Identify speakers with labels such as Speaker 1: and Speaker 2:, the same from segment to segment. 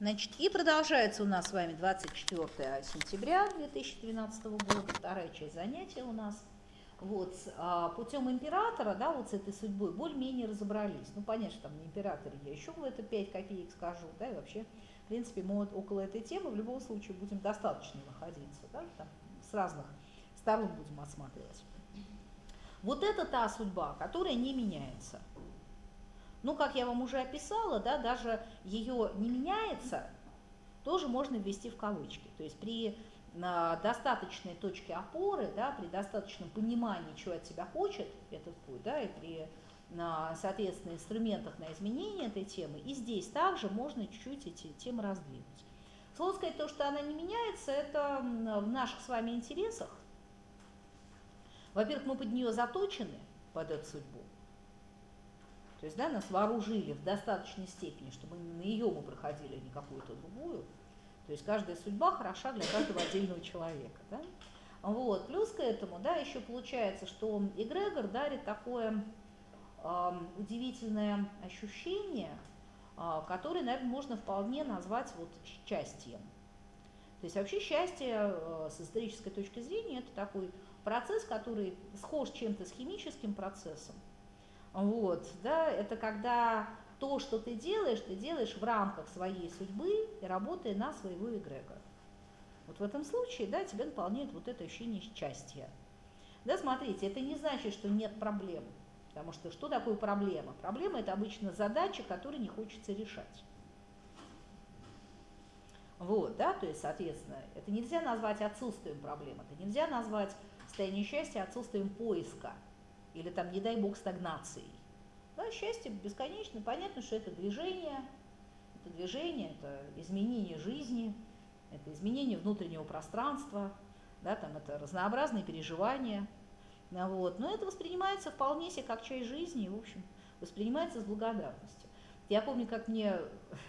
Speaker 1: Значит, и продолжается у нас с вами 24 сентября 2012 года, вторая часть занятия у нас. Вот, а путем императора, да, вот с этой судьбой более-менее разобрались. Ну, понятно, там на императоре я еще в это 5 копеек скажу, да, и вообще, в принципе, мы вот около этой темы в любом случае будем достаточно находиться, да, там с разных сторон будем осматривать. Вот это та судьба, которая не меняется. Ну, как я вам уже описала, да, даже ее не меняется, тоже можно ввести в кавычки. То есть при а, достаточной точке опоры, да, при достаточном понимании, чего от тебя хочет этот путь, да, и при на, соответственно, инструментах на изменение этой темы, и здесь также можно чуть-чуть эти темы раздвинуть. Слово сказать, то, что она не меняется, это в наших с вами интересах. Во-первых, мы под нее заточены, под эту судьбу. То есть да, нас вооружили в достаточной степени, чтобы на ее мы проходили, а не какую-то другую. То есть каждая судьба хороша для каждого отдельного человека. Да? Вот. Плюс к этому, да, еще получается, что эгрегор дарит такое э, удивительное ощущение, э, которое, наверное, можно вполне назвать вот счастьем. То есть вообще счастье э, с исторической точки зрения это такой процесс, который схож чем-то с химическим процессом, вот, да, это когда то, что ты делаешь, ты делаешь в рамках своей судьбы и работая на своего эгрегора. Вот в этом случае, да, тебя наполняет вот это ощущение счастья. Да, смотрите, это не значит, что нет проблем. Потому что что такое проблема? Проблема – это обычно задача, которую не хочется решать. Вот, да, то есть, соответственно, это нельзя назвать отсутствием проблем, это нельзя назвать состояние счастья отсутствием поиска – или там, не дай бог, стагнацией. Да, счастье бесконечно, понятно, что это движение, это движение, это изменение жизни, это изменение внутреннего пространства, да, там это разнообразные переживания. Да, вот. Но это воспринимается вполне себе как часть жизни, и, в общем, воспринимается с благодарностью. Я помню, как мне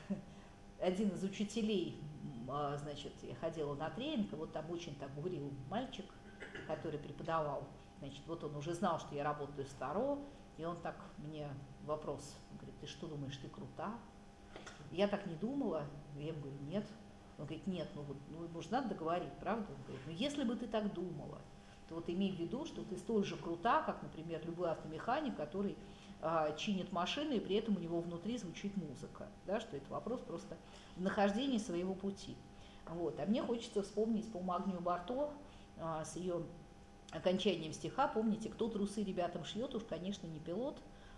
Speaker 1: один из учителей, а, значит, я ходила на тренинг, и вот там очень так говорил мальчик, который преподавал Значит, вот он уже знал, что я работаю с Таро, и он так мне вопрос, он говорит, ты что думаешь, ты крута? Я так не думала, я говорю, нет. Он говорит, нет, ну вот, ну, может, надо договорить, правда? Он говорит, ну если бы ты так думала, то вот имей в виду, что ты столь же крута, как, например, любой автомеханик, который а, чинит машину, и при этом у него внутри звучит музыка, да, что это вопрос просто в нахождении своего пути. Вот. А мне хочется вспомнить по Магнию Барто а, с ее окончанием стиха, помните, кто трусы ребятам шьет, уж, конечно, не пилот,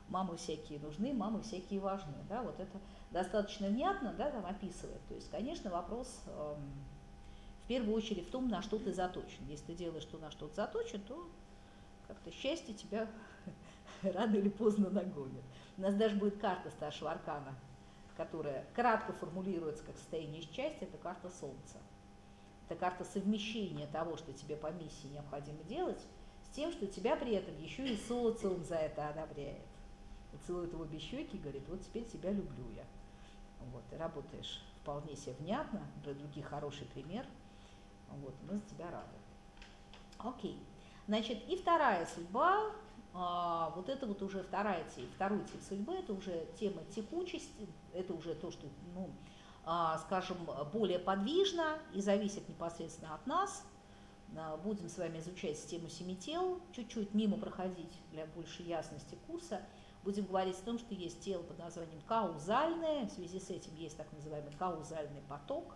Speaker 1: мамы всякие нужны, мамы всякие важны, да, вот это достаточно внятно, да, там описывает, то есть, конечно, вопрос э, в первую очередь в том, на что ты заточен, если ты делаешь то, на что ты заточен, то как-то счастье тебя рано или поздно нагонит. У нас даже будет карта старшего аркана, которая кратко формулируется как состояние счастья, это карта Солнца. Это карта совмещения того, что тебе по миссии необходимо делать, с тем, что тебя при этом еще и социум за это одобряет. И целует его щеки и говорит, вот теперь тебя люблю я. Вот, ты работаешь вполне себе внятно, для других хороший пример. Вот, мы за тебя рады. Окей. Значит, и вторая судьба, а, вот это вот уже вторая тема, второй тип судьбы, это уже тема текучести, это уже то, что, ну, скажем, более подвижно и зависит непосредственно от нас. А, будем с вами изучать систему семи тел, чуть-чуть мимо проходить для большей ясности курса. Будем говорить о том, что есть тело под названием каузальное, в связи с этим есть так называемый каузальный поток.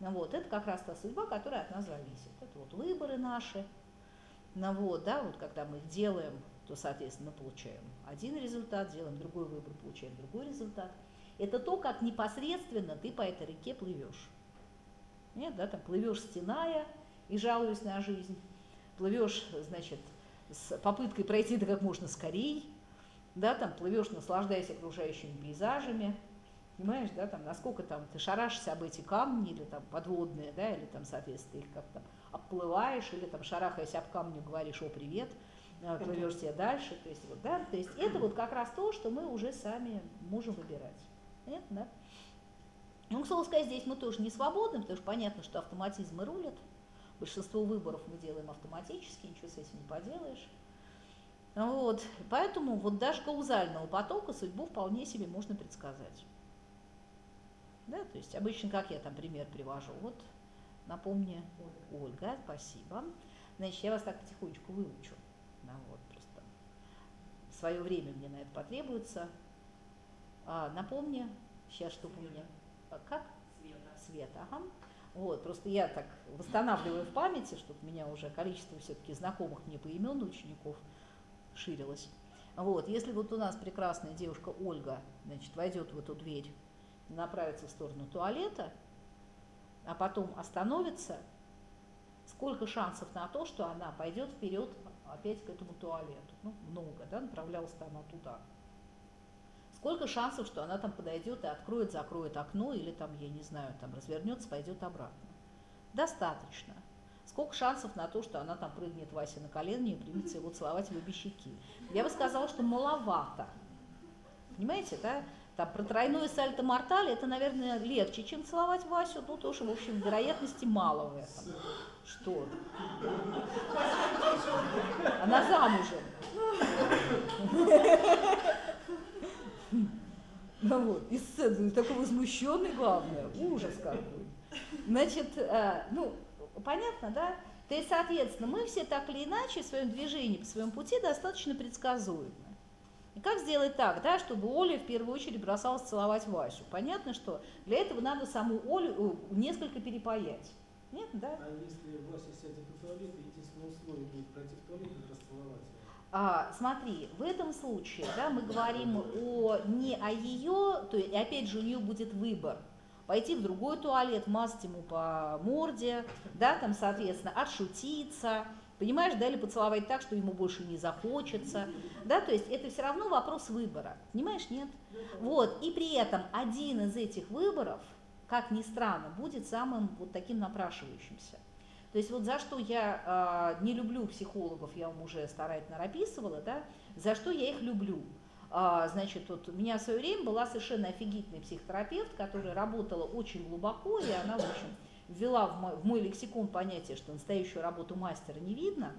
Speaker 1: Вот, это как раз та судьба, которая от нас зависит. Это вот выборы наши. Ну вот, да, вот когда мы их делаем, то, соответственно, получаем один результат, делаем другой выбор, получаем другой результат – это то, как непосредственно ты по этой реке плывешь. Нет, да, там плывешь стеная и жалуясь на жизнь, плывешь, значит, с попыткой пройти это как можно скорей, да, там плывешь, наслаждаясь окружающими пейзажами, понимаешь, да, там, насколько там ты шарашишься об эти камни или там подводные, да, или там, соответственно, их как-то обплываешь, или там шарахаясь об камню говоришь, о, привет, а, плывешь себе дальше, то есть вот, да, то есть это вот как раз то, что мы уже сами можем выбирать. Понятно, да? Ну, к слову сказать, здесь мы тоже не свободны, потому что понятно, что автоматизмы рулят. Большинство выборов мы делаем автоматически, ничего с этим не поделаешь. Вот. Поэтому вот даже каузального потока судьбу вполне себе можно предсказать. Да? То есть обычно как я там пример привожу? Вот напомни, Ольга, Ольга спасибо. Значит, я вас так потихонечку выучу. Да, вот, просто свое время мне на это потребуется. А, напомни, сейчас что у меня. А, как?
Speaker 2: Света.
Speaker 1: Света, ага. Вот, просто я так восстанавливаю в памяти, чтобы у меня уже количество все-таки знакомых мне по имен учеников ширилось. Вот, если вот у нас прекрасная девушка Ольга, значит, войдет в эту дверь, направится в сторону туалета, а потом остановится, сколько шансов на то, что она пойдет вперед опять к этому туалету? Ну, много, да, направлялась-то она туда. Сколько шансов, что она там подойдет и откроет, закроет окно или там, я не знаю, там развернется, пойдет обратно? Достаточно. Сколько шансов на то, что она там прыгнет Васе на колени и примется его целовать в обе щеки? Я бы сказала, что маловато. Понимаете, да? Там про тройное сальто мортале это, наверное, легче, чем целовать Васю. Ну, тоже, в общем, вероятности мало в этом. Что? Она замужем. Ну вот, и сцены такой возмущенный, главное, ужас какой. Значит, э, ну, понятно, да? То есть, соответственно, мы все так или иначе в своем движении, по своему пути достаточно предсказуемы. И как сделать так, да, чтобы Оля в первую очередь бросалась целовать Васю? Понятно, что для этого надо саму Олю э, несколько перепаять. Нет, да?
Speaker 3: А если Вася сядет в туалет, единственное условие будет пройти в туалет и расцеловать
Speaker 1: а, смотри, в этом случае да, мы говорим о, не о ее, то есть, опять же, у нее будет выбор. Пойти в другой туалет, мазать ему по морде, да, там, соответственно, отшутиться, понимаешь, да, или поцеловать так, что ему больше не захочется, да, то есть это все равно вопрос выбора, понимаешь, нет? Вот, и при этом один из этих выборов, как ни странно, будет самым вот таким напрашивающимся. То есть вот за что я э, не люблю психологов, я вам уже старательно описывала, да, за что я их люблю. А, значит, вот у меня в свое время была совершенно офигительный психотерапевт, которая работала очень глубоко, и она, в общем, ввела в мой, в мой лексикон понятие, что настоящую работу мастера не видно.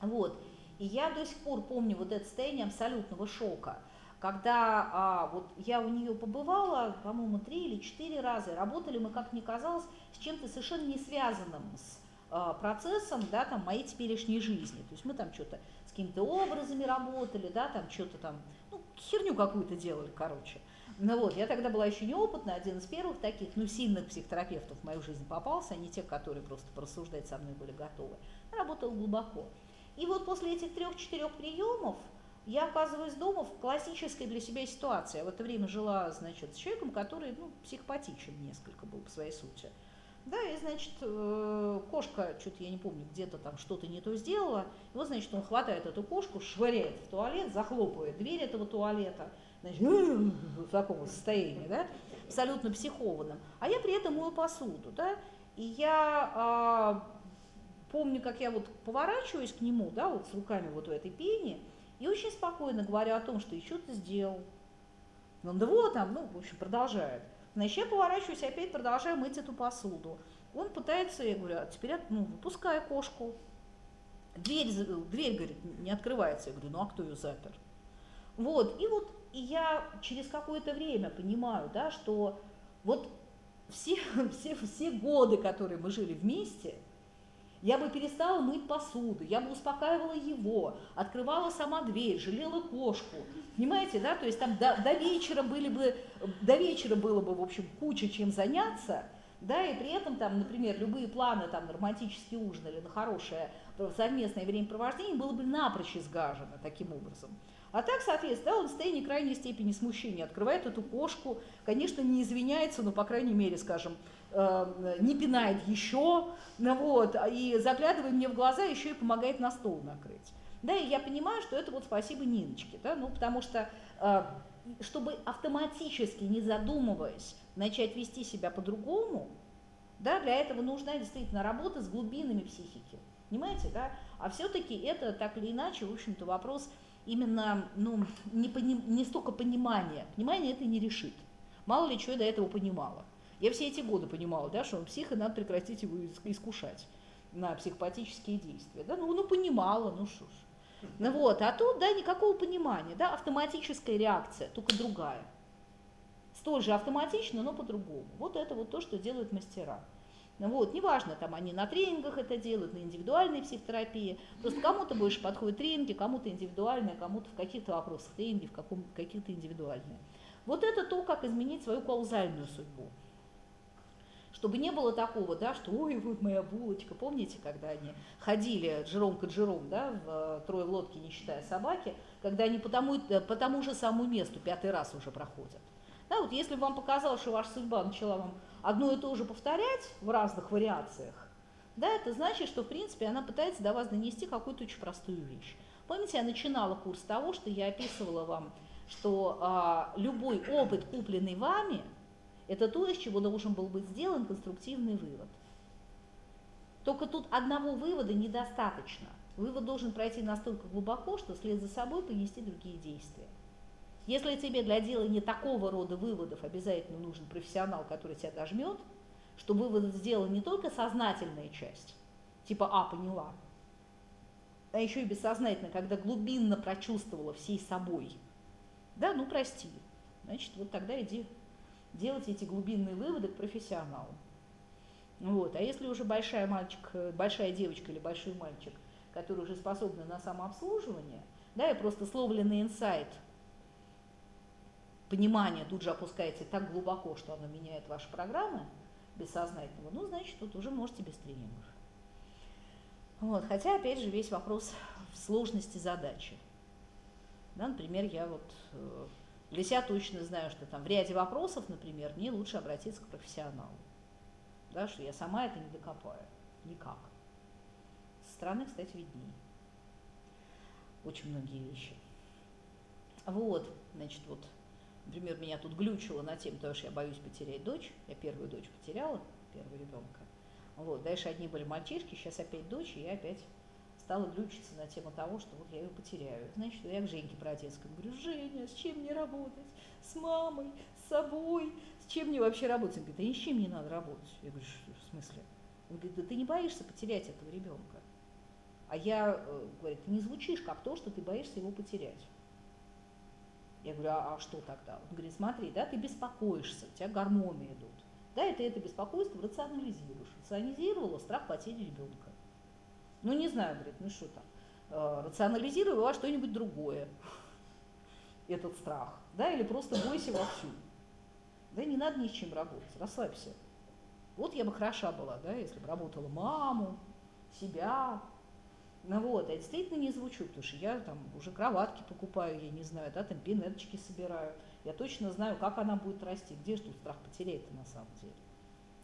Speaker 1: Вот. И я до сих пор помню вот это состояние абсолютного шока – когда а, вот я у нее побывала, по-моему, три или четыре раза, работали мы, как мне казалось, с чем-то совершенно не связанным с а, процессом, да, там, моей теперешней жизни. То есть мы там что-то с какими-то образами работали, да, там что-то там, ну, херню какую-то делали, короче. Ну вот, я тогда была еще неопытна, один из первых таких, ну, сильных психотерапевтов в мою жизнь попался, а не те, которые просто порассуждать со мной были готовы. Работала глубоко. И вот после этих трех-четырех приемов, я оказываюсь дома в классической для себя ситуации. Я в это время жила, значит, с человеком, который, ну, психопатичен несколько был по своей сути. Да, и, значит, э, кошка, что-то я не помню, где-то там что-то не то сделала. И вот, значит, он хватает эту кошку, швыряет в туалет, захлопывает дверь этого туалета, значит, в таком состоянии, да, абсолютно психованном. А я при этом мою посуду, да, и я а, помню, как я вот поворачиваюсь к нему, да, вот с руками вот в этой пене, и очень спокойно говорю о том, что еще ты сделал. Он, да вот там, ну, в общем, продолжает. Значит, я поворачиваюсь, опять продолжаю мыть эту посуду. Он пытается, я говорю, а теперь, ну, выпускай кошку. Дверь, дверь, говорит, не открывается. Я говорю, ну, а кто ее запер? Вот, и вот и я через какое-то время понимаю, да, что вот все, все, все годы, которые мы жили вместе – я бы перестала мыть посуду, я бы успокаивала его, открывала сама дверь, жалела кошку. Понимаете, да? То есть там до, до вечера были бы, до вечера было бы, в общем, куча чем заняться, да, и при этом там, например, любые планы там на романтический ужин или на хорошее совместное времяпровождение было бы напрочь изгажено таким образом. А так, соответственно, он в состоянии крайней степени смущения открывает эту кошку, конечно, не извиняется, но, по крайней мере, скажем, не пинает еще, ну, вот, и заглядывая мне в глаза, еще и помогает на стол накрыть. Да, и я понимаю, что это вот спасибо Ниночке, да, ну, потому что, э, чтобы автоматически, не задумываясь, начать вести себя по-другому, да, для этого нужна действительно работа с глубинами психики, понимаете, да, а все-таки это так или иначе, в общем-то, вопрос именно ну, не, пони, не столько понимания. Понимание это не решит. Мало ли что я до этого понимала. Я все эти годы понимала, да, что психа надо прекратить его искушать на психопатические действия. Да? Ну, ну понимала, ну что ж. Ну вот, а тут, да, никакого понимания, да, автоматическая реакция, только другая. Столь же автоматично, но по-другому. Вот это вот то, что делают мастера. Вот, неважно, там они на тренингах это делают, на индивидуальной психотерапии. Просто кому-то больше подходят тренинги, кому-то индивидуальные, кому-то в каких-то вопросах тренинги, в каком, каких-то индивидуальные. Вот это то, как изменить свою каузальную судьбу. Чтобы не было такого, да, что ой, вот моя булочка. Помните, когда они ходили джером к джером, да, в э, трое в лодке, не считая собаки, когда они по тому, э, по тому же самому месту пятый раз уже проходят. Да, вот если вам показалось, что ваша судьба начала вам одно и то же повторять в разных вариациях, да, это значит, что, в принципе, она пытается до вас донести какую-то очень простую вещь. Помните, я начинала курс с того, что я описывала вам, что а, любой опыт, купленный вами, это то, из чего должен был быть сделан конструктивный вывод. Только тут одного вывода недостаточно. Вывод должен пройти настолько глубоко, что вслед за собой понести другие действия. Если тебе для делания такого рода выводов обязательно нужен профессионал, который тебя дожмет, что вывод сделан не только сознательная часть, типа «а, поняла», а еще и бессознательно, когда глубинно прочувствовала всей собой. Да, ну прости. Значит, вот тогда иди делать эти глубинные выводы к профессионалу. Вот. А если уже большая, мальчик, большая девочка или большой мальчик, который уже способны на самообслуживание, да, и просто словленный инсайт – понимание тут же опускаете так глубоко, что оно меняет ваши программы бессознательного, ну, значит, тут уже можете без тренингов. Вот. Хотя, опять же, весь вопрос в сложности задачи. Да, например, я вот э, для себя точно знаю, что там в ряде вопросов, например, мне лучше обратиться к профессионалу. Да, что я сама это не докопаю. Никак. Со стороны, кстати, виднее. Очень многие вещи. Вот, значит, вот Например, меня тут глючило на тему, потому что я боюсь потерять дочь. Я первую дочь потеряла, первого ребенка. Вот, дальше одни были мальчишки, сейчас опять дочь, и я опять стала глючиться на тему того, что вот я ее потеряю. Значит, я к Женьке Бродецкой говорю, Женя, с чем мне работать? С мамой, с собой? С чем мне вообще работать? Он говорит, да ни с чем не надо работать. Я говорю, в смысле? Он говорит, да ты не боишься потерять этого ребенка. А я, э, говорит, не звучишь как то, что ты боишься его потерять. Я говорю, а, а что тогда? Он говорит, смотри, да, ты беспокоишься, у тебя гормоны идут. Да, ты это беспокойство рационализируешь. Рационализировала страх потери ребенка. Ну, не знаю, говорит, ну что там, э, рационализировала что-нибудь другое, этот страх, да, или просто бойся вовсю. Да, не надо ни с чем работать, расслабься. Вот я бы хороша была, да, если бы работала маму, себя, ну вот, я действительно не звучу, потому что я там уже кроватки покупаю, я не знаю, да, там пинеточки собираю. Я точно знаю, как она будет расти, где же тут страх потерять-то на самом деле.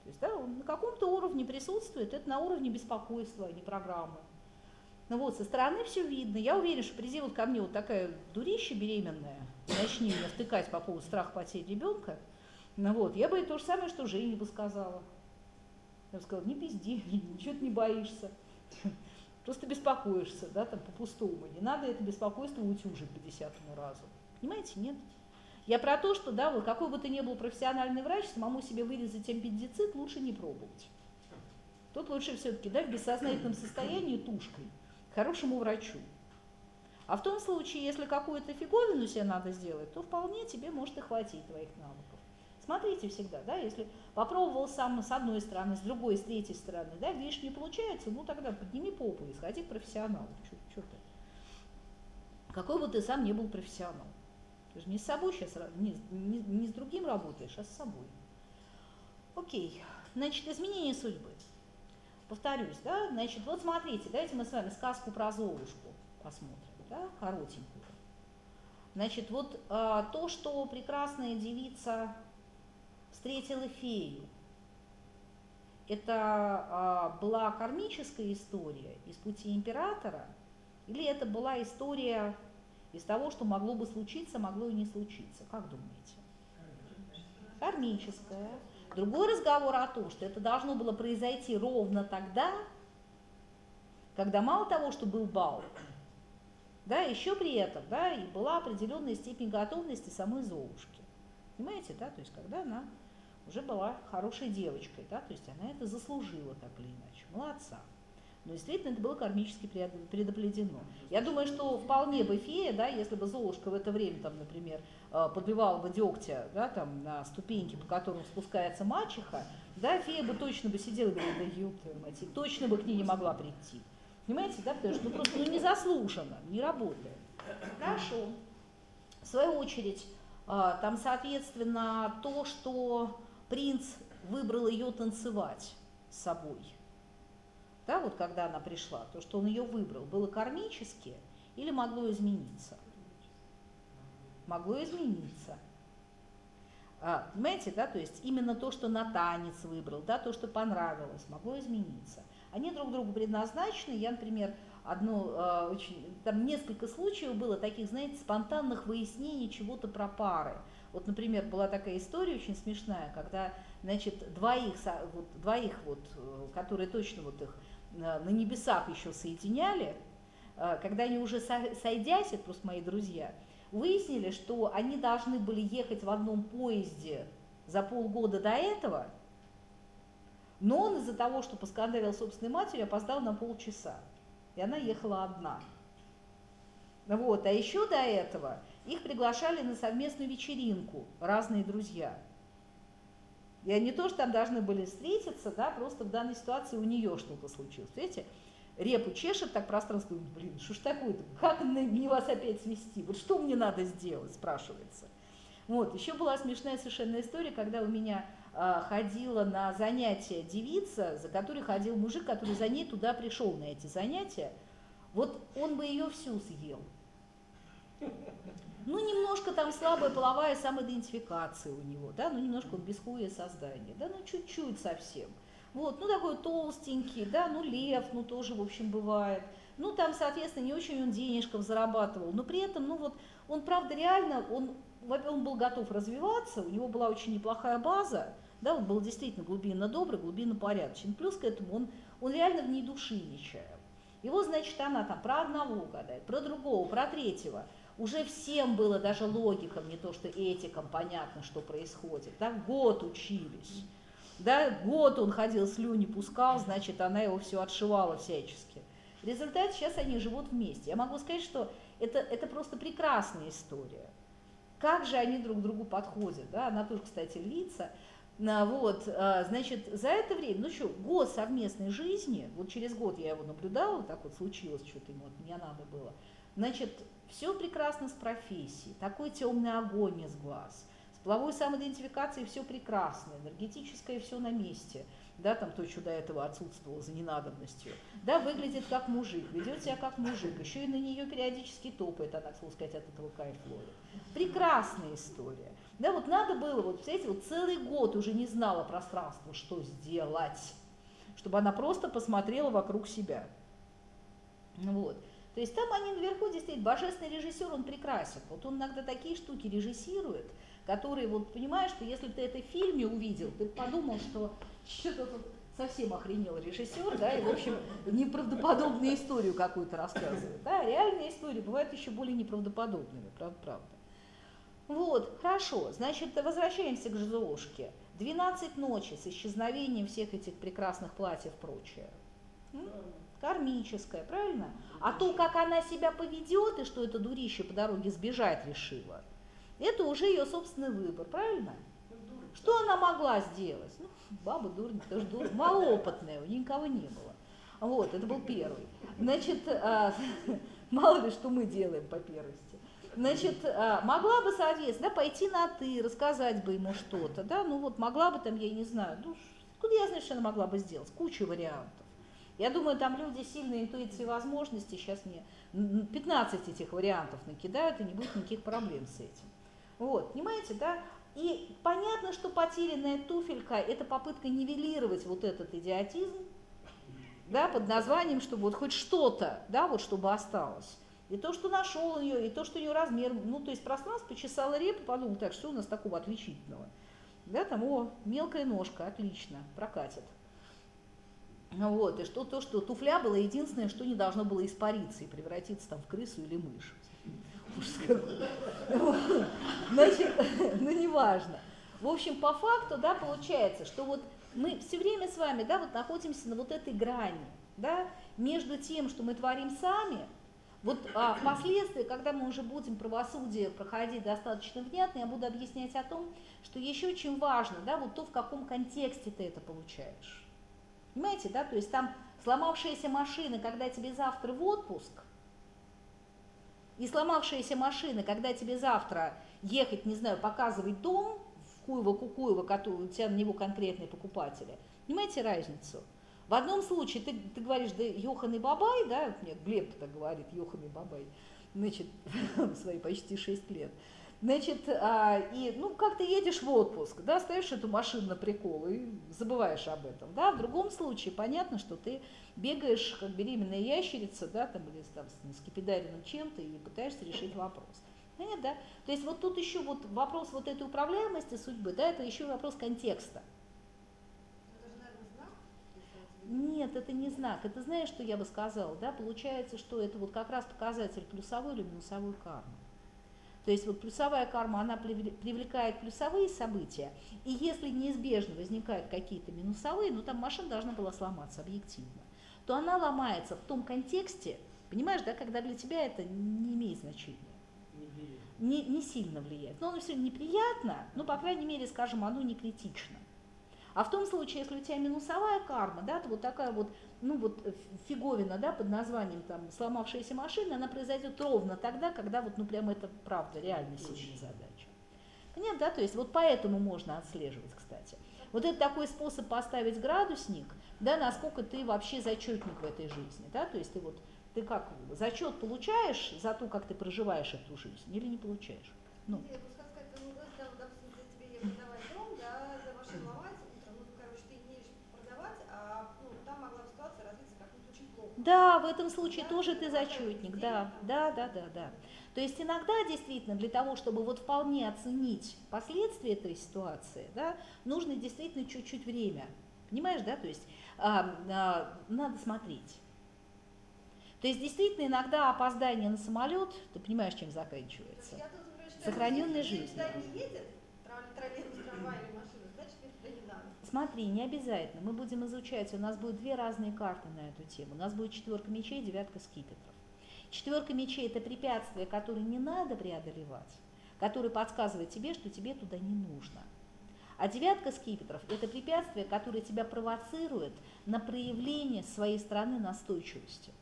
Speaker 1: То есть, да, он на каком-то уровне присутствует, это на уровне беспокойства, а не программы. Ну вот, со стороны все видно. Я уверена, что приди вот ко мне вот такая дурища беременная, начни меня втыкать по поводу страха потери ребенка, ну вот, я бы то же самое, что Жене бы сказала. Я бы сказала, не пизди, ничего ты не боишься. Просто беспокоишься, да, там по-пустому. Не надо это беспокойство утюжить по десятому разу. Понимаете, нет? Я про то, что, да, вот какой бы ты ни был профессиональный врач, самому себе вырезать аппендицит лучше не пробовать. Тут лучше все-таки, да, в бессознательном состоянии тушкой, хорошему врачу. А в том случае, если какую-то фиговину себе надо сделать, то вполне тебе может и хватить твоих навыков. Смотрите всегда, да, если попробовал сам с одной стороны, с другой, с третьей стороны, да, видишь, не получается, ну тогда подними попу и сходи к профессионалу. Что ты? Какой бы ты сам не был профессионал. Ты же не с собой сейчас, не, не, не с другим работаешь, а с собой. Окей, значит, изменение судьбы. Повторюсь, да, значит, вот смотрите, давайте мы с вами сказку про Золушку посмотрим, да, коротенькую. Значит, вот а, то, что прекрасная девица встретила фею. Это а, была кармическая история из пути императора, или это была история из того, что могло бы случиться, могло и не случиться? Как думаете? Кармическая. Другой разговор о том, что это должно было произойти ровно тогда, когда мало того, что был бал, да, еще при этом, да, и была определенная степень готовности самой Золушки. Понимаете, да, то есть когда она уже была хорошей девочкой, да, то есть она это заслужила так или иначе. Молодца. Но действительно это было кармически предопределено. Я думаю, что вполне бы фея, да, если бы Золушка в это время, там, например, э, подливала бы дегтя да, там, на ступеньки, по которым спускается мачеха, да, фея бы точно бы сидела и говорила, да мать, и точно бы к ней не могла прийти. Понимаете, да, потому что ну, просто ну, незаслуженно, не работает. Хорошо. В свою очередь, э, там, соответственно, то, что принц выбрал ее танцевать с собой – да, вот когда она пришла, то, что он ее выбрал, было кармически или могло измениться? Могло измениться. А, понимаете, да, то есть именно то, что на танец выбрал, да, то, что понравилось, могло измениться. Они друг другу предназначены. Я, например, одну э, очень, там несколько случаев было таких, знаете, спонтанных выяснений чего-то про пары. Вот, например, была такая история очень смешная, когда, значит, двоих, вот, двоих вот, э, которые точно вот их на небесах еще соединяли, а, когда они уже сойдясь, это просто мои друзья, выяснили, что они должны были ехать в одном поезде за полгода до этого, но он из-за того, что поскандалил собственной матерью, опоздал на полчаса. И она ехала одна. Вот. А еще до этого их приглашали на совместную вечеринку разные друзья. И они тоже там должны были встретиться, да, просто в данной ситуации у нее что-то случилось. Видите, репу чешет так пространство, блин, что ж такое-то, как мне вас опять свести, вот что мне надо сделать, спрашивается. Вот, еще была смешная совершенно история, когда у меня э, ходила на занятия девица, за которой ходил мужик, который за ней туда пришел на эти занятия, вот он бы ее всю съел. Ну, немножко там слабая половая самоидентификация у него, да, ну, немножко бесхуе создание, да, ну, чуть-чуть совсем. Вот, ну, такой толстенький, да, ну, лев, ну, тоже, в общем, бывает. Ну, там, соответственно, не очень он денежков зарабатывал, но при этом, ну, вот, он, правда, реально, он, он был готов развиваться, у него была очень неплохая база, да, он был действительно глубинно добрый, глубинно порядочен. Плюс к этому он, он реально в ней души не чаял. Его, значит, она там про одного гадает, про другого, про третьего – уже всем было даже логикам, не то что этикам, понятно, что происходит. Да, год учились. Да, год он ходил, слюни пускал, значит, она его все отшивала всячески. В результате сейчас они живут вместе. Я могу сказать, что это, это просто прекрасная история. Как же они друг к другу подходят, да, она тоже, кстати, лица. Вот, а, значит, за это время, ну что, год совместной жизни, вот через год я его наблюдала, так вот случилось, что-то ему от меня надо было, значит, все прекрасно с профессией, такой темный огонь из глаз, с половой самоидентификацией все прекрасно, энергетическое все на месте, да, там то, что до этого отсутствовало за ненадобностью, да, выглядит как мужик, ведет себя как мужик, еще и на нее периодически топает, она, так сказать, от этого кайф ловит. Прекрасная история. Да, вот надо было, вот, представляете, вот целый год уже не знала пространства, что сделать, чтобы она просто посмотрела вокруг себя. Вот. То есть там они наверху действительно, божественный режиссер, он прекрасен. Вот он иногда такие штуки режиссирует, которые, вот понимаешь, что если ты это в фильме увидел, ты подумал, что что-то тут совсем охренел режиссер, да, и, в общем, неправдоподобную историю какую-то рассказывает. Да, реальные истории бывают еще более неправдоподобными, правда, правда. Вот, хорошо, значит, возвращаемся к Золушке. 12 ночи с исчезновением всех этих прекрасных платьев и прочее. М? Кармическое, правильно? А то, как она себя поведет и что это дурище по дороге сбежать решила, это уже ее собственный выбор, правильно? Что она могла сделать? Ну, баба дурня, тоже дур, малоопытная, у нее никого не было. Вот, это был первый. Значит, а, мало ли, что мы делаем по первости. Значит, а, могла бы, соответственно, да, пойти на «ты», рассказать бы ему что-то, да, ну вот могла бы там, я не знаю, ну, куда я знаю, что она могла бы сделать? Куча вариантов. Я думаю, там люди сильной интуиции возможности сейчас мне 15 этих вариантов накидают, и не будет никаких проблем с этим. Вот, понимаете, да? И понятно, что потерянная туфелька – это попытка нивелировать вот этот идиотизм, да, под названием, чтобы вот хоть что-то, да, вот чтобы осталось. И то, что нашел ее, и то, что у нее размер, ну, то есть пространство почесала репу, подумал, так, что у нас такого отличительного? Да, там, о, мелкая ножка, отлично, прокатит. Вот, и что то, что туфля была единственное, что не должно было испариться и превратиться там в крысу или мышь. Значит, ну неважно. В общем, по факту, да, получается, что вот мы все время с вами, да, вот находимся на вот этой грани. да, между тем, что мы творим сами, вот а, впоследствии, когда мы уже будем правосудие проходить достаточно внятно, я буду объяснять о том, что еще очень важно, да, вот то, в каком контексте ты это получаешь. Понимаете, да, то есть там сломавшаяся машина, когда тебе завтра в отпуск, и сломавшаяся машина, когда тебе завтра ехать, не знаю, показывать дом в Куево-Кукуево, у тебя на него конкретные покупатели, понимаете разницу? В одном случае ты, ты говоришь, да Йохан и Бабай, да, нет, Глеб так говорит, Йохан и Бабай, значит, свои почти 6 лет. Значит, а, и, ну, как ты едешь в отпуск, да, ставишь эту машину на прикол и забываешь об этом, да, в другом случае понятно, что ты бегаешь, как беременная ящерица, да, там, или там, с скипидаренным чем-то и пытаешься решить вопрос. Нет, да? То есть вот тут еще вот вопрос вот этой управляемости судьбы, да, это еще вопрос контекста. Нет, это не знак. Это знаешь, что я бы сказала, да? Получается, что это вот как раз показатель плюсовой или минусовой кармы. То есть вот плюсовая карма, она привлекает плюсовые события, и если неизбежно возникают какие-то минусовые, ну там машина должна была сломаться объективно, то она ломается в том контексте, понимаешь, да, когда для тебя это не имеет значения. Не, не сильно влияет. Но оно все неприятно, но, по крайней мере, скажем, оно не критично. А в том случае, если у тебя минусовая карма, да, то вот такая вот, ну вот фиговина, да, под названием там сломавшаяся машина, она произойдет ровно тогда, когда вот, ну прямо это правда, реально сильная задача. Нет, да, то есть вот поэтому можно отслеживать, кстати. Вот это такой способ поставить градусник, да, насколько ты вообще зачетник в этой жизни, да, то есть ты вот, ты как, зачет получаешь за то, как ты проживаешь эту жизнь или не получаешь?
Speaker 2: Ну. Я бы сказать, ну, допустим, тебе продавать дом, да, за ваши слова,
Speaker 1: Да, в этом случае тоже ты зачетник, да, да, да, да, да. То есть иногда действительно для того, чтобы вот вполне оценить последствия этой ситуации, да, нужно действительно чуть-чуть время. Понимаешь, да? То есть а, а, надо смотреть. То есть действительно иногда опоздание на самолет, ты понимаешь, чем заканчивается? Сохраненной жизнью. Смотри, не обязательно. Мы будем изучать, у нас будет две разные карты на эту тему. У нас будет четверка мечей, девятка скипетров. Четверка мечей – это препятствие, которое не надо преодолевать, которое подсказывает тебе, что тебе туда не нужно. А девятка скипетров – это препятствие, которое тебя провоцирует на проявление своей стороны настойчивости.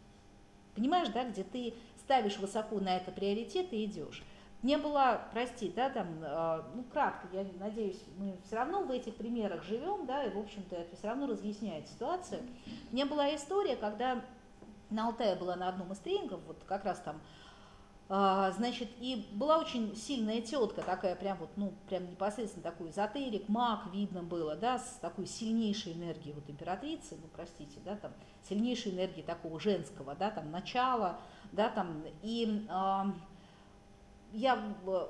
Speaker 1: Понимаешь, да, где ты ставишь высоко на это приоритет и идешь не было, прости, да, там, э, ну, кратко, я надеюсь, мы все равно в этих примерах живем, да, и, в общем-то, это все равно разъясняет ситуацию. Не была история, когда на Алтае была на одном из тренингов, вот как раз там, э, значит, и была очень сильная тетка, такая прям вот, ну, прям непосредственно такой эзотерик, маг, видно было, да, с такой сильнейшей энергией вот императрицы, ну, простите, да, там, сильнейшей энергии такого женского, да, там, начала, да, там, и... Э, я,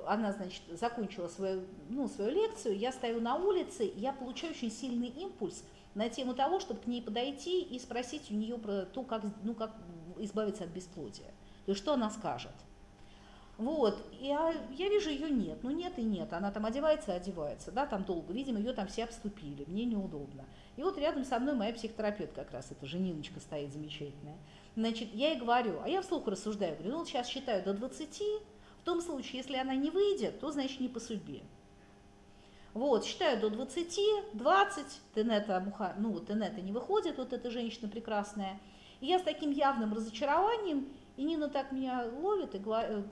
Speaker 1: она, значит, закончила свою, ну, свою лекцию, я стою на улице, я получаю очень сильный импульс на тему того, чтобы к ней подойти и спросить у нее про то, как, ну, как избавиться от бесплодия. То есть, что она скажет. Вот, я, я вижу ее нет, ну нет и нет, она там одевается и одевается, да, там долго, видимо, ее там все обступили, мне неудобно. И вот рядом со мной моя психотерапевт как раз, эта Жениночка стоит замечательная. Значит, я ей говорю, а я вслух рассуждаю, говорю, ну вот сейчас считаю до 20, в том случае, если она не выйдет, то значит не по судьбе. Вот, считаю до 20, 20, Тенета, муха, ну, Тенета не выходит, вот эта женщина прекрасная. И я с таким явным разочарованием, и Нина так меня ловит, и э,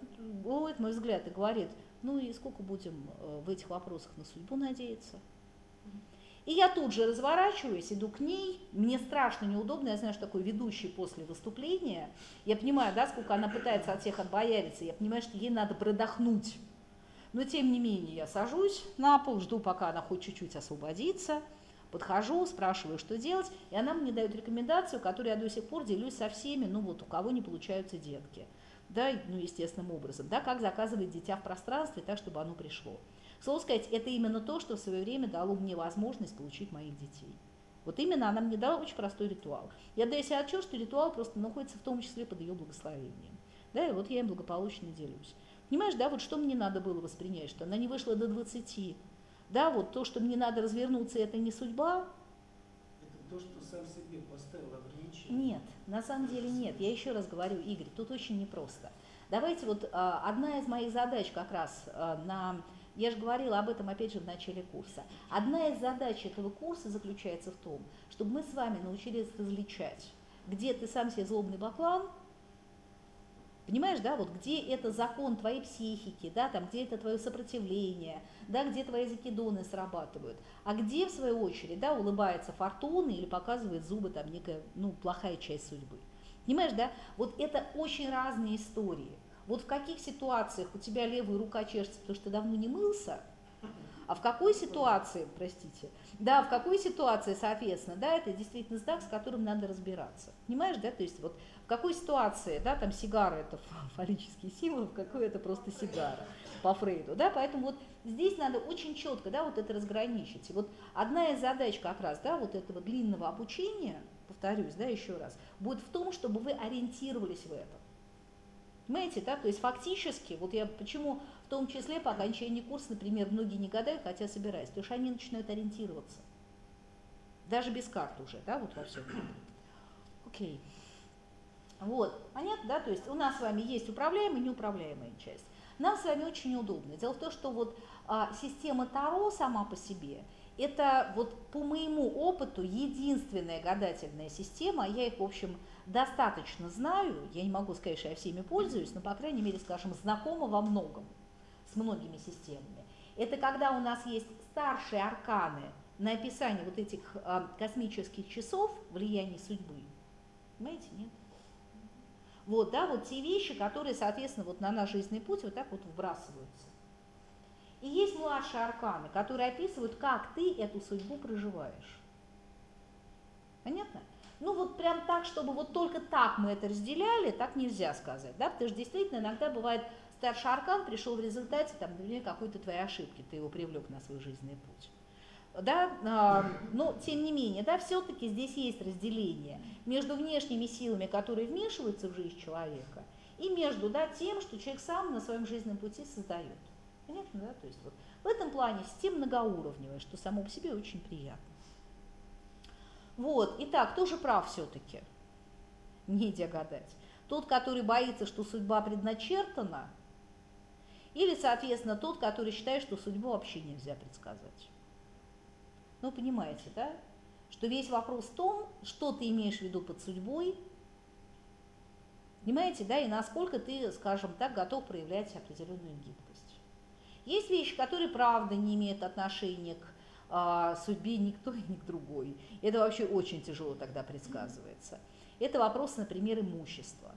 Speaker 1: ловит мой взгляд и говорит, ну и сколько будем э, в этих вопросах на судьбу надеяться? И я тут же разворачиваюсь, иду к ней, мне страшно неудобно, я знаю, что такой ведущий после выступления, я понимаю, да, сколько она пытается от всех отбояриться, я понимаю, что ей надо продохнуть. Но тем не менее я сажусь на пол, жду, пока она хоть чуть-чуть освободится, подхожу, спрашиваю, что делать, и она мне дает рекомендацию, которую я до сих пор делюсь со всеми, ну вот у кого не получаются детки, да, ну естественным образом, да, как заказывать дитя в пространстве так, чтобы оно пришло. Слово сказать, это именно то, что в свое время дало мне возможность получить моих детей. Вот именно она мне дала очень простой ритуал. Я даю себе отчет, что ритуал просто находится в том числе под ее благословением. Да, и вот я им благополучно делюсь. Понимаешь, да, вот что мне надо было воспринять, что она не вышла до 20, да, вот то, что мне надо развернуться, это не судьба.
Speaker 3: Это то, что сам себе поставил ограничение.
Speaker 1: Нет, на самом деле нет. Я еще раз говорю, Игорь, тут очень непросто. Давайте вот а, одна из моих задач как раз а, на... Я же говорила об этом опять же в начале курса. Одна из задач этого курса заключается в том, чтобы мы с вами научились различать, где ты сам себе злобный баклан, Понимаешь, да, вот где это закон твоей психики, да, там, где это твое сопротивление, да, где твои закидоны срабатывают, а где, в свою очередь, да, улыбается фортуна или показывает зубы там некая, ну, плохая часть судьбы. Понимаешь, да, вот это очень разные истории. Вот в каких ситуациях у тебя левая рука чешется, потому что ты давно не мылся, а в какой ситуации, простите, да, в какой ситуации, соответственно, да, это действительно знак, с которым надо разбираться. Понимаешь, да, то есть вот в какой ситуации, да, там сигара это фаллический символ, в какой это просто сигара по Фрейду, да, поэтому вот здесь надо очень четко, да, вот это разграничить. И вот одна из задач как раз, да, вот этого длинного обучения, повторюсь, да, еще раз, будет в том, чтобы вы ориентировались в этом. Понимаете, да, то есть фактически, вот я почему в том числе по окончании курса, например, многие не гадают, хотя собираются, потому что они начинают ориентироваться. Даже без карт уже, да, вот во всем. Окей. Вот, понятно, да, то есть у нас с вами есть управляемая и неуправляемая часть. Нам с вами очень удобно. Дело в том, что вот а, система Таро сама по себе, это вот по моему опыту единственная гадательная система, я их, в общем, достаточно знаю, я не могу сказать, что я всеми пользуюсь, но, по крайней мере, скажем, знакома во многом с многими системами. Это когда у нас есть старшие арканы на описание вот этих э, космических часов влияния судьбы. Понимаете, нет? Вот, да, вот те вещи, которые, соответственно, вот на наш жизненный путь вот так вот вбрасываются. И есть младшие арканы, которые описывают, как ты эту судьбу проживаешь. Понятно? Ну вот прям так, чтобы вот только так мы это разделяли, так нельзя сказать, да, потому что действительно иногда бывает старший аркан пришел в результате, там, например, какой-то твоей ошибки, ты его привлек на свой жизненный путь. Да, а, но тем не менее, да, все-таки здесь есть разделение между внешними силами, которые вмешиваются в жизнь человека, и между да, тем, что человек сам на своем жизненном пути создает. Понятно, да? То есть вот в этом плане система многоуровневая, что само по себе очень приятно. Вот, итак, кто же прав все-таки? Не идя гадать. Тот, который боится, что судьба предначертана, или, соответственно, тот, который считает, что судьбу вообще нельзя предсказать. Ну, понимаете, да? Что весь вопрос в том, что ты имеешь в виду под судьбой, понимаете, да, и насколько ты, скажем так, готов проявлять определенную гибкость. Есть вещи, которые, правда, не имеют отношения к а, судьбе никто и ни к другой. Это вообще очень тяжело тогда предсказывается. Это вопрос, например, имущества.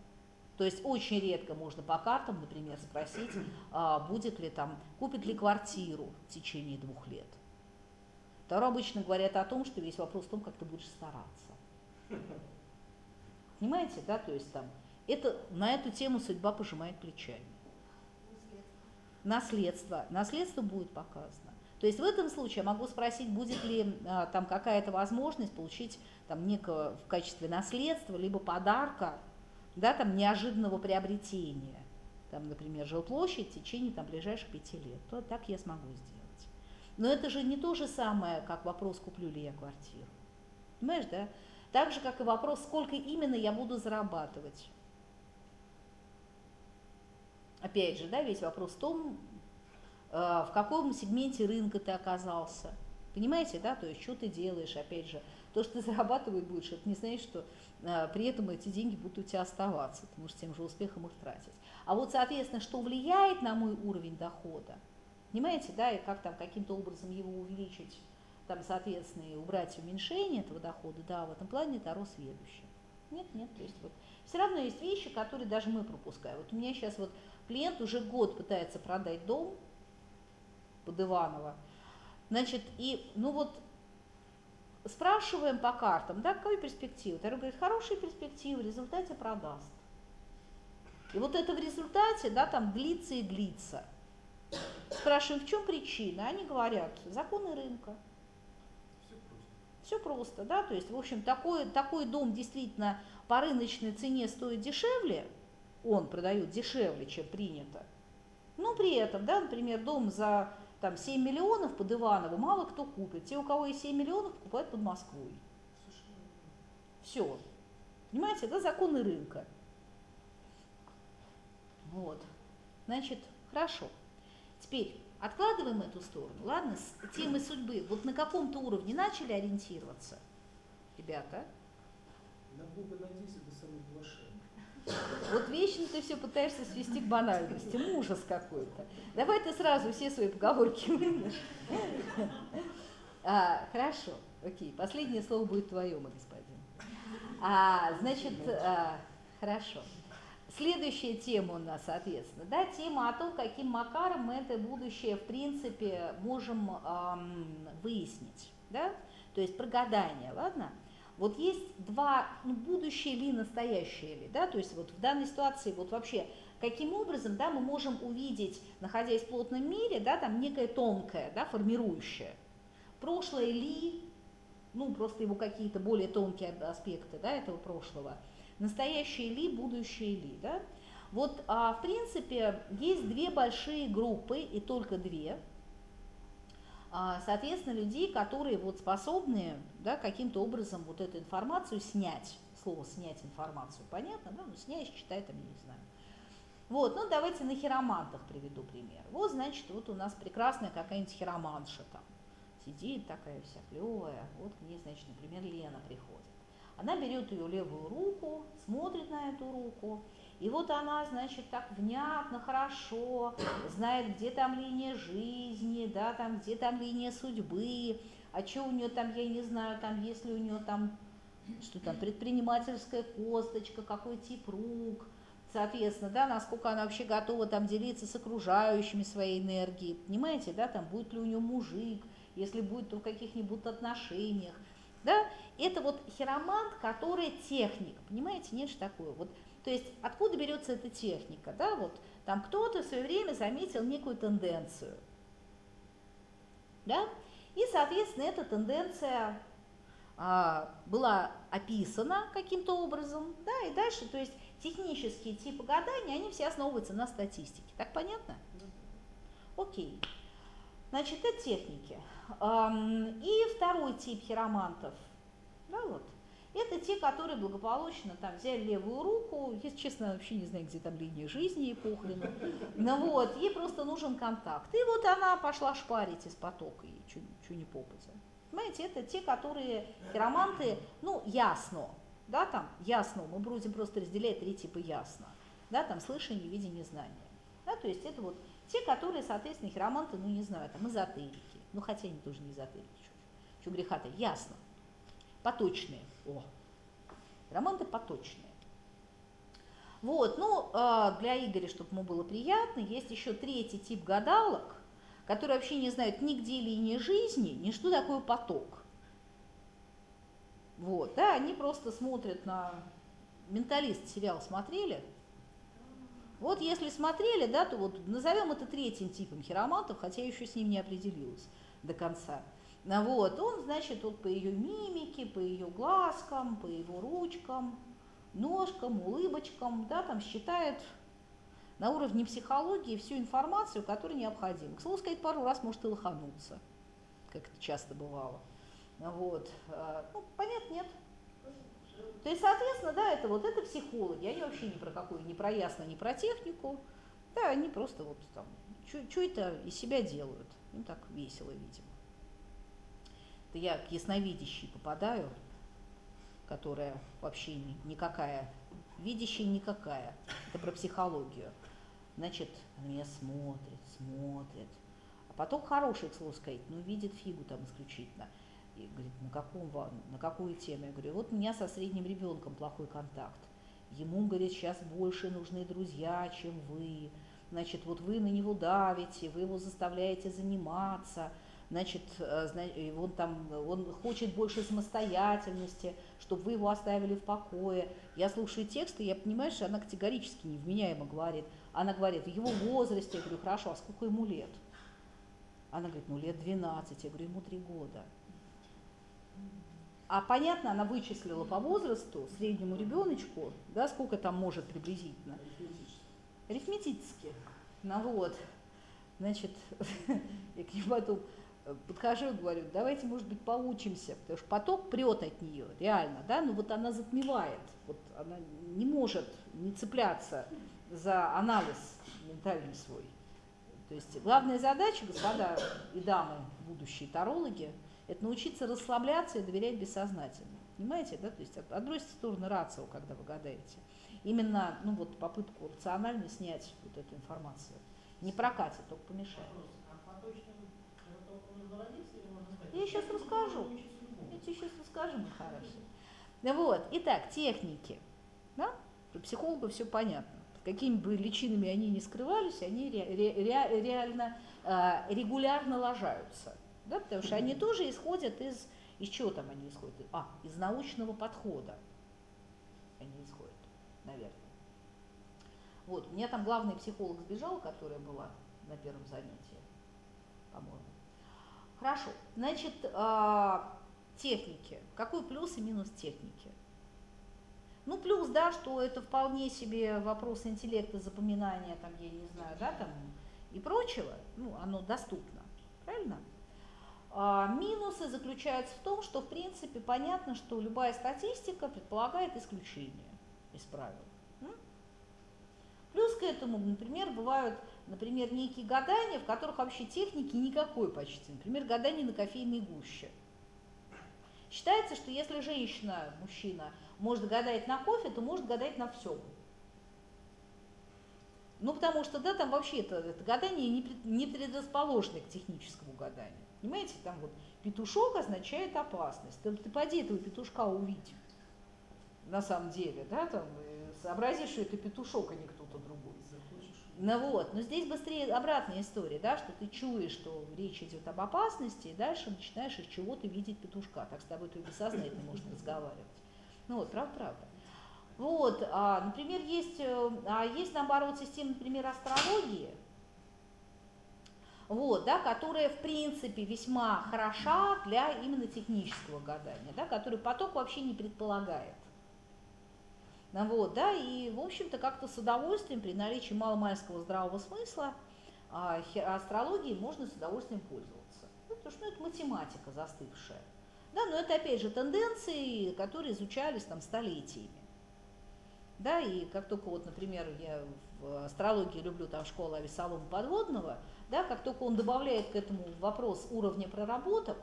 Speaker 1: То есть очень редко можно по картам, например, спросить, а, будет ли там, купит ли квартиру в течение двух лет. Таро обычно говорят о том, что весь вопрос в том, как ты будешь стараться. Понимаете, да, то есть там, это, на эту тему судьба пожимает плечами. Наследство. Наследство будет показано. То есть в этом случае я могу спросить, будет ли а, там какая-то возможность получить там некого в качестве наследства, либо подарка, да, там неожиданного приобретения, там, например, жилплощадь в течение там ближайших пяти лет, то так я смогу сделать. Но это же не то же самое, как вопрос, куплю ли я квартиру. Понимаешь, да? Так же, как и вопрос, сколько именно я буду зарабатывать. Опять же, да, весь вопрос в том, Э, в каком сегменте рынка ты оказался. Понимаете, да, то есть что ты делаешь, опять же, то, что ты зарабатывать будешь, это не значит, что э, при этом эти деньги будут у тебя оставаться, ты можешь тем же успехом их тратить. А вот, соответственно, что влияет на мой уровень дохода, понимаете, да, и как там каким-то образом его увеличить, там, соответственно, и убрать уменьшение этого дохода, да, в этом плане Таро следующее. Нет, нет, то есть вот все равно есть вещи, которые даже мы пропускаем. Вот у меня сейчас вот клиент уже год пытается продать дом, под Иваново. Значит, и, ну вот, спрашиваем по картам, да, какой перспективы? Тару говорит, хорошие перспективы, в результате продаст. И вот это в результате, да, там длится и длится. Спрашиваем, в чем причина? Они говорят, законы рынка. Все просто, да, то есть, в общем, такой, такой дом действительно по рыночной цене стоит дешевле, он продает дешевле, чем принято. Но при этом, да, например, дом за там 7 миллионов под Иваново мало кто купит. Те, у кого есть 7 миллионов, покупают под Москвой. Все. Понимаете, это законы рынка. Вот. Значит, хорошо. Теперь откладываем эту сторону. Ладно, с темой судьбы. Вот на каком-то уровне начали ориентироваться, ребята?
Speaker 3: На Бога надейся.
Speaker 1: Вот вечно ты все пытаешься свести к банальности. Ужас какой-то. Давай ты сразу все свои поговорки вынешь. А, хорошо, окей. Последнее слово будет твое, мой господин. А, значит, а, хорошо. Следующая тема у нас, соответственно, да, тема о том, каким макаром мы это будущее, в принципе, можем эм, выяснить, да, то есть про гадание, ладно? Вот есть два, ну, будущее ли, настоящее ли, да, то есть вот в данной ситуации вот вообще каким образом, да, мы можем увидеть, находясь в плотном мире, да, там некое тонкое, да, формирующее, прошлое ли, ну, просто его какие-то более тонкие аспекты, да, этого прошлого – настоящее ли, будущее ли. Да? Вот, а, в принципе, есть две большие группы, и только две, соответственно, людей, которые вот способны да, каким-то образом вот эту информацию снять. Слово снять информацию, понятно? Да? Ну, снять, читать, там, я не знаю. Вот, ну давайте на хиромантах приведу пример. Вот, значит, вот у нас прекрасная какая-нибудь хироманша там сидит такая вся клевая. Вот к ней, значит, например, Лена приходит. Она берет ее левую руку, смотрит на эту руку, и вот она, значит, так внятно, хорошо, знает, где там линия жизни, да, там, где там линия судьбы, а что у нее там, я не знаю, там, если у нее там, что там, предпринимательская косточка, какой тип рук, соответственно, да, насколько она вообще готова там делиться с окружающими своей энергией, понимаете, да, там, будет ли у нее мужик, если будет, то в каких-нибудь отношениях, да, это вот хиромант, который техник, понимаете, же такое. Вот, то есть откуда берется эта техника, да, вот там кто-то в свое время заметил некую тенденцию, да, и, соответственно, эта тенденция а, была описана каким-то образом, да, и дальше, то есть технические типы гадания, они все основываются на статистике, так понятно? Окей. Значит, это техники. И второй тип хиромантов, да, вот, это те, которые благополучно там взяли левую руку, если честно, вообще не знаю, где там линия жизни и похрена, ну вот, ей просто нужен контакт. И вот она пошла шпарить из потока, и что не попадя. Понимаете, это те, которые хироманты, ну, ясно, да, там, ясно, мы будем просто разделять три типа ясно, да, там, слышание, видение, знание. Да, то есть это вот те, которые, соответственно, хироманты, ну, не знаю, там, эзотерики, ну, хотя они тоже не эзотерики, что греха-то, ясно, поточные, о, хироманты поточные. Вот, ну, а, для Игоря, чтобы ему было приятно, есть еще третий тип гадалок, которые вообще не знают нигде линии жизни, ни что такое поток. Вот, да, они просто смотрят на «Менталист» сериал смотрели – вот если смотрели, да, то вот назовем это третьим типом хиромантов, хотя я еще с ним не определилась до конца. Ну вот, он, значит, вот по ее мимике, по ее глазкам, по его ручкам, ножкам, улыбочкам, да, там считает на уровне психологии всю информацию, которая необходима. К слову сказать, пару раз может и лохануться, как это часто бывало. Ну вот. А, ну, понятно, нет. То есть, соответственно, да, это вот это психологи, они вообще ни про какую, ни про ясно, ни про технику, да, они просто вот там, что это из себя делают, им так весело, видимо. Это я к ясновидящей попадаю, которая вообще ни, никакая, видящая никакая, это про психологию. Значит, она меня смотрит, смотрит, а потом хороший, к слову сказать, ну, видит фигу там исключительно – и говорит, на, каком, на какую тему? Я говорю, вот у меня со средним ребенком плохой контакт. Ему, говорит, сейчас больше нужны друзья, чем вы. Значит, вот вы на него давите, вы его заставляете заниматься. Значит, э, он там, он хочет больше самостоятельности, чтобы вы его оставили в покое. Я слушаю тексты, я понимаю, что она категорически невменяемо говорит. Она говорит, в его возрасте, я говорю, хорошо, а сколько ему лет? Она говорит, ну лет 12, я говорю, ему 3 года. А понятно, она вычислила по возрасту среднему ребеночку, да, сколько там может приблизительно. Арифметически. Ну вот, значит, я к нему потом подхожу и говорю, давайте, может быть, поучимся, потому что поток прет от нее, реально, да, но вот она затмевает, вот она не может не цепляться за анализ ментальный свой. То есть главная задача, господа и дамы, будущие тарологи, это научиться расслабляться и доверять бессознательно. Понимаете, да? То есть отбросить в сторону рацио, когда вы гадаете. Именно, ну вот попытку рационально снять вот эту информацию. Не прокатит, только помешает. Я сейчас расскажу. Я тебе сейчас расскажу, мой хороший. Вот, итак, техники. Да? Для психолога все понятно. Какими бы личинами они ни скрывались, они ре, ре, ре, реально э, регулярно ложаются. Да? Потому что они тоже исходят из... Из чего там они исходят? А, из научного подхода они исходят, наверное. Вот, у меня там главный психолог сбежал, которая была на первом занятии, по-моему. Хорошо, значит, а, техники. Какой плюс и минус техники? Ну, плюс, да, что это вполне себе вопрос интеллекта, запоминания, там, я не знаю, да, там, и прочего, ну, оно доступно, правильно? А минусы заключаются в том, что, в принципе, понятно, что любая статистика предполагает исключение из правил. Плюс к этому, например, бывают, например, некие гадания, в которых вообще техники никакой почти. Например, гадание на кофейной гуще. Считается, что если женщина, мужчина может гадать на кофе, то может гадать на всем. Ну, потому что, да, там вообще это, это гадание не, предрасположено к техническому гаданию. Понимаете, там вот петушок означает опасность. Ты, ты поди этого петушка увидь на самом деле, да, там, сообрази, что это петушок, а не. Ну вот, но здесь быстрее обратная история, да, что ты чуешь, что речь идет об опасности, и дальше начинаешь из чего-то видеть петушка, так с тобой твой бессознательно может разговаривать. Ну вот, правда, правда. Вот, а, например, есть, э, а есть наоборот система, например, астрологии, вот, да, которая в принципе весьма хороша для именно технического гадания, да, который поток вообще не предполагает. Ну вот, да, и, в общем-то, как-то с удовольствием при наличии маломальского здравого смысла а, астрологией можно с удовольствием пользоваться. Ну, потому что ну, это математика застывшая. Да, но это, опять же, тенденции, которые изучались там столетиями. Да, и как только вот, например, я в астрологии люблю там школу Авесолома Подводного, да, как только он добавляет к этому вопрос уровня проработок,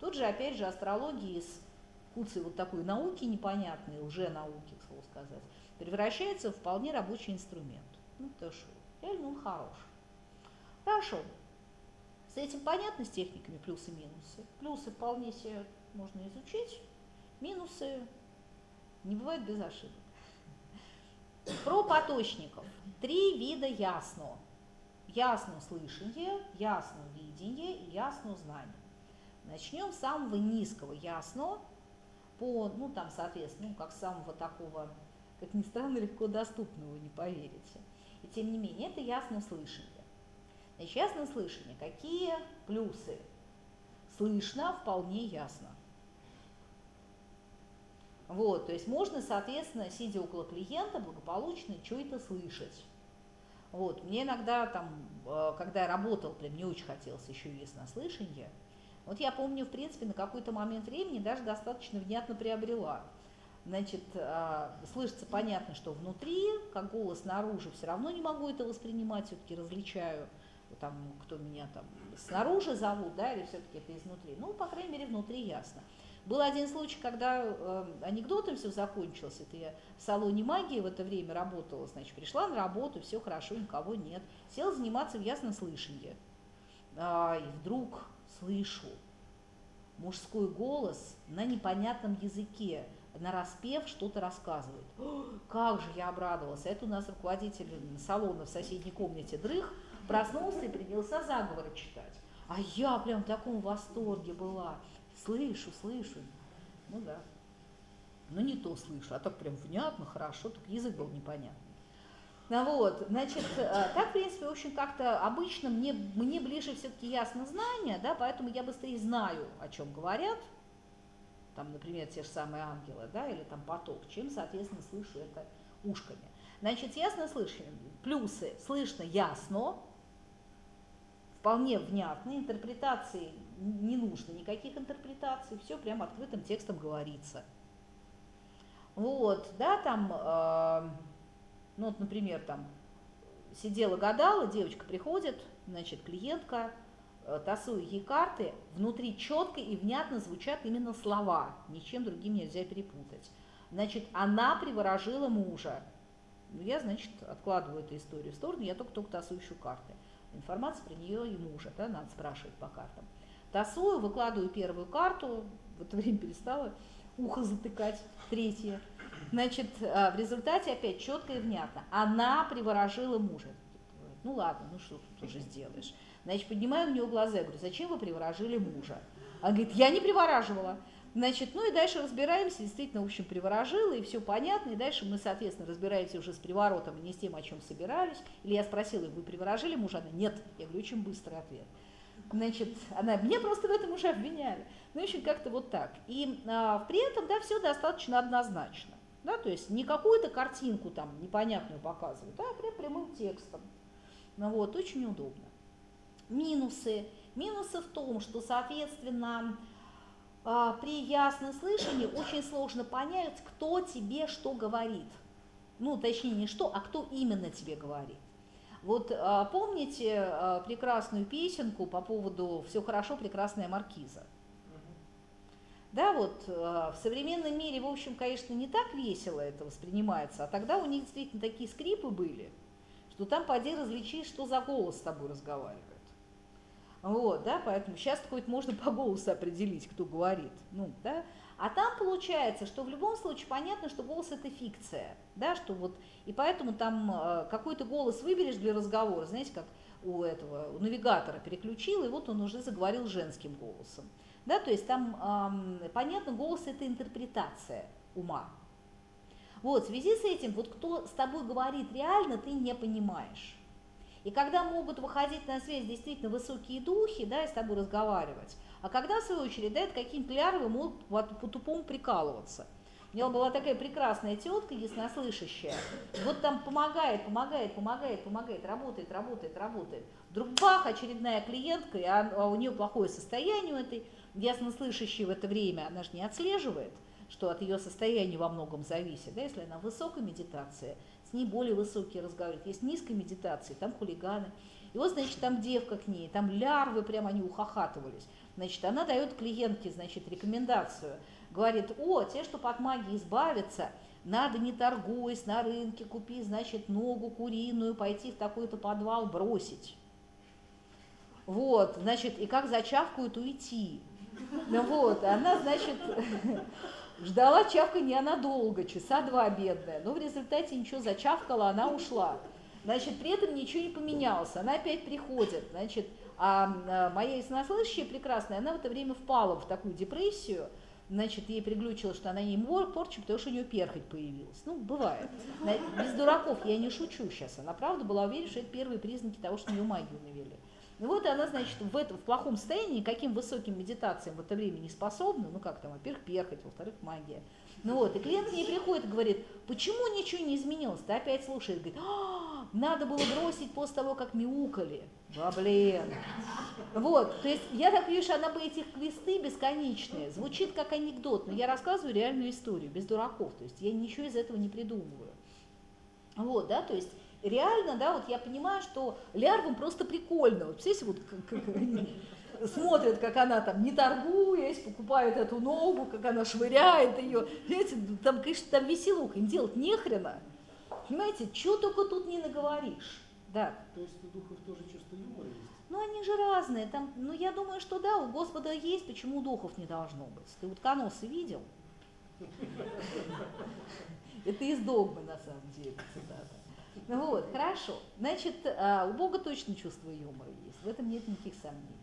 Speaker 1: тут же, опять же, астрология из куцы вот такой науки непонятной, уже науки, к слову сказать, превращается в вполне рабочий инструмент. Ну, то что, реально он хорош. Хорошо. С этим понятно, с техниками плюсы минусы. Плюсы вполне себе можно изучить, минусы не бывает без ошибок. Про поточников. Три вида ясно. Ясно слышание, ясно видение и ясно знание. Начнем с самого низкого ясно, по, ну там, соответственно, ну, как самого такого, как ни странно, легко доступного, не поверите. И тем не менее, это ясно слышание. Значит, ясно слышание. Какие плюсы? Слышно вполне ясно. Вот, то есть можно, соответственно, сидя около клиента, благополучно что-то слышать. Вот, мне иногда там, э, когда я работал, прям не очень хотелось еще яснослышание, вот я помню, в принципе, на какой-то момент времени даже достаточно внятно приобрела. Значит, э, слышится понятно, что внутри, как голос снаружи, все равно не могу это воспринимать, все-таки различаю, там, кто меня там снаружи зовут, да, или все-таки это изнутри. Ну, по крайней мере, внутри ясно. Был один случай, когда э, анекдотом все закончилось. Это я в салоне магии в это время работала. Значит, пришла на работу, все хорошо, никого нет. Села заниматься в ясном слышании. А, и вдруг слышу мужской голос на непонятном языке, на распев что-то рассказывает. Как же я обрадовалась. Это у нас руководитель салона в соседней комнате дрых проснулся и принялся заговоры читать. А я прям в таком восторге была. Слышу, слышу. Ну да. Ну не то слышу, а так прям внятно, хорошо, только язык был непонятный. Ну вот, значит, э, так, в принципе, в общем, как-то обычно мне, мне ближе все-таки ясно знание, да, поэтому я быстрее знаю, о чем говорят, там, например, те же самые ангелы, да, или там поток, чем, соответственно, слышу это ушками. Значит, ясно слышно, плюсы, слышно ясно, вполне внятно, интерпретации не нужно никаких интерпретаций, все прям открытым текстом говорится. Вот, да, там, э, ну вот, например, там сидела гадала, девочка приходит, значит, клиентка, э, тасую ей карты, внутри четко и внятно звучат именно слова, ничем другим нельзя перепутать. Значит, она приворожила мужа. Ну, я, значит, откладываю эту историю в сторону, я только-только тасую ищу карты. Информация про нее и мужа, да, надо спрашивать по картам. Тасую, выкладываю первую карту, в это время перестала ухо затыкать, третье. Значит, э, в результате опять четко и внятно. Она приворожила мужа. Ну ладно, ну что тут уже сделаешь. Значит, поднимаю на нее глаза, я говорю, зачем вы приворожили мужа? Она говорит, я не привораживала. Значит, ну и дальше разбираемся, действительно, в общем, приворожила, и все понятно, и дальше мы, соответственно, разбираемся уже с приворотом, и не с тем, о чем собирались. Или я спросила, вы приворожили мужа? Она, нет. Я говорю, очень быстрый ответ. Значит, она, меня просто в этом уже обвиняли. Ну, в общем, как-то вот так. И а, при этом, да, все достаточно однозначно. Да, то есть не какую-то картинку там непонятную показывают, а прям прямым текстом. Ну вот, очень удобно. Минусы. Минусы в том, что, соответственно, а, при ясном слышании очень сложно понять, кто тебе что говорит. Ну, точнее, не что, а кто именно тебе говорит. Вот а, помните а, прекрасную песенку по поводу «Все хорошо, прекрасная маркиза»? Да, вот в современном мире, в общем, конечно, не так весело это воспринимается, а тогда у них действительно такие скрипы были, что там поди различишь, что за голос с тобой разговаривает. Вот, да, поэтому сейчас хоть можно по голосу определить, кто говорит. Ну, да. А там получается, что в любом случае понятно, что голос это фикция, да, что вот, и поэтому там э, какой-то голос выберешь для разговора, знаете, как у этого, у навигатора переключил, и вот он уже заговорил женским голосом. Да, то есть там, э, понятно, голос это интерпретация ума. Вот, в связи с этим, вот кто с тобой говорит реально, ты не понимаешь. И когда могут выходить на связь действительно высокие духи, да, и с тобой разговаривать, а когда, в свою очередь, да, это какие-то лярвы могут по-тупому прикалываться. У меня была такая прекрасная тетка, яснослышащая. Вот там помогает, помогает, помогает, помогает, работает, работает, работает. Вдруг бах, очередная клиентка, и а у нее плохое состояние у этой яснослышащей в это время, она же не отслеживает, что от ее состояния во многом зависит. Да, если она в высокой медитации, с ней более высокие разговаривают. Есть низкой медитации, там хулиганы. И вот, значит, там девка к ней, там лярвы, прям они ухахатывались. Значит, она дает клиентке, значит, рекомендацию. Говорит, о, те, что от магии избавиться, надо не торгуясь на рынке, купи, значит, ногу куриную, пойти в такой-то подвал бросить. Вот, значит, и как зачавкают уйти. Ну вот, она, значит, Ждала чавканья она долго, часа два бедная, но в результате ничего зачавкала, она ушла. Значит, при этом ничего не поменялось, она опять приходит, значит, а, а моя яснослышащая прекрасная, она в это время впала в такую депрессию, значит, ей приглючило, что она ей порчу, потому что у нее перхоть появилась. Ну, бывает. Без дураков я не шучу сейчас. Она правда была уверена, что это первые признаки того, что у нее магию навели. И вот она, значит, в, этом, в плохом состоянии, каким высоким медитациям в это время не способна, ну как там, во-первых, перхоть, во-вторых, магия. Ну вот, и клиент к ней приходит и говорит, почему ничего не изменилось? Ты опять слушает, говорит, а, надо было бросить после того, как мяукали. Да блин. Вот, то есть я так вижу, она бы этих квесты бесконечные, звучит как анекдот, но я рассказываю реальную историю, без дураков, то есть я ничего из этого не придумываю. Вот, да, то есть реально, да, вот я понимаю, что лярвам просто прикольно. Вот все вот как, как они смотрят, как она там, не торгуясь, покупает эту ногу, как она швыряет ее. Понимаете, там, конечно, там веселуха, им делать нехрена. Понимаете, что только тут не наговоришь. Да.
Speaker 3: То есть у духов тоже чувство юмора есть?
Speaker 1: Ну, они же разные. Там, ну, я думаю, что да, у Господа есть, почему у духов не должно быть. Ты вот коносы видел? Это из догмы, на самом деле, цитата. Ну вот, хорошо. Значит, а, у Бога точно чувство юмора есть, в этом нет никаких сомнений.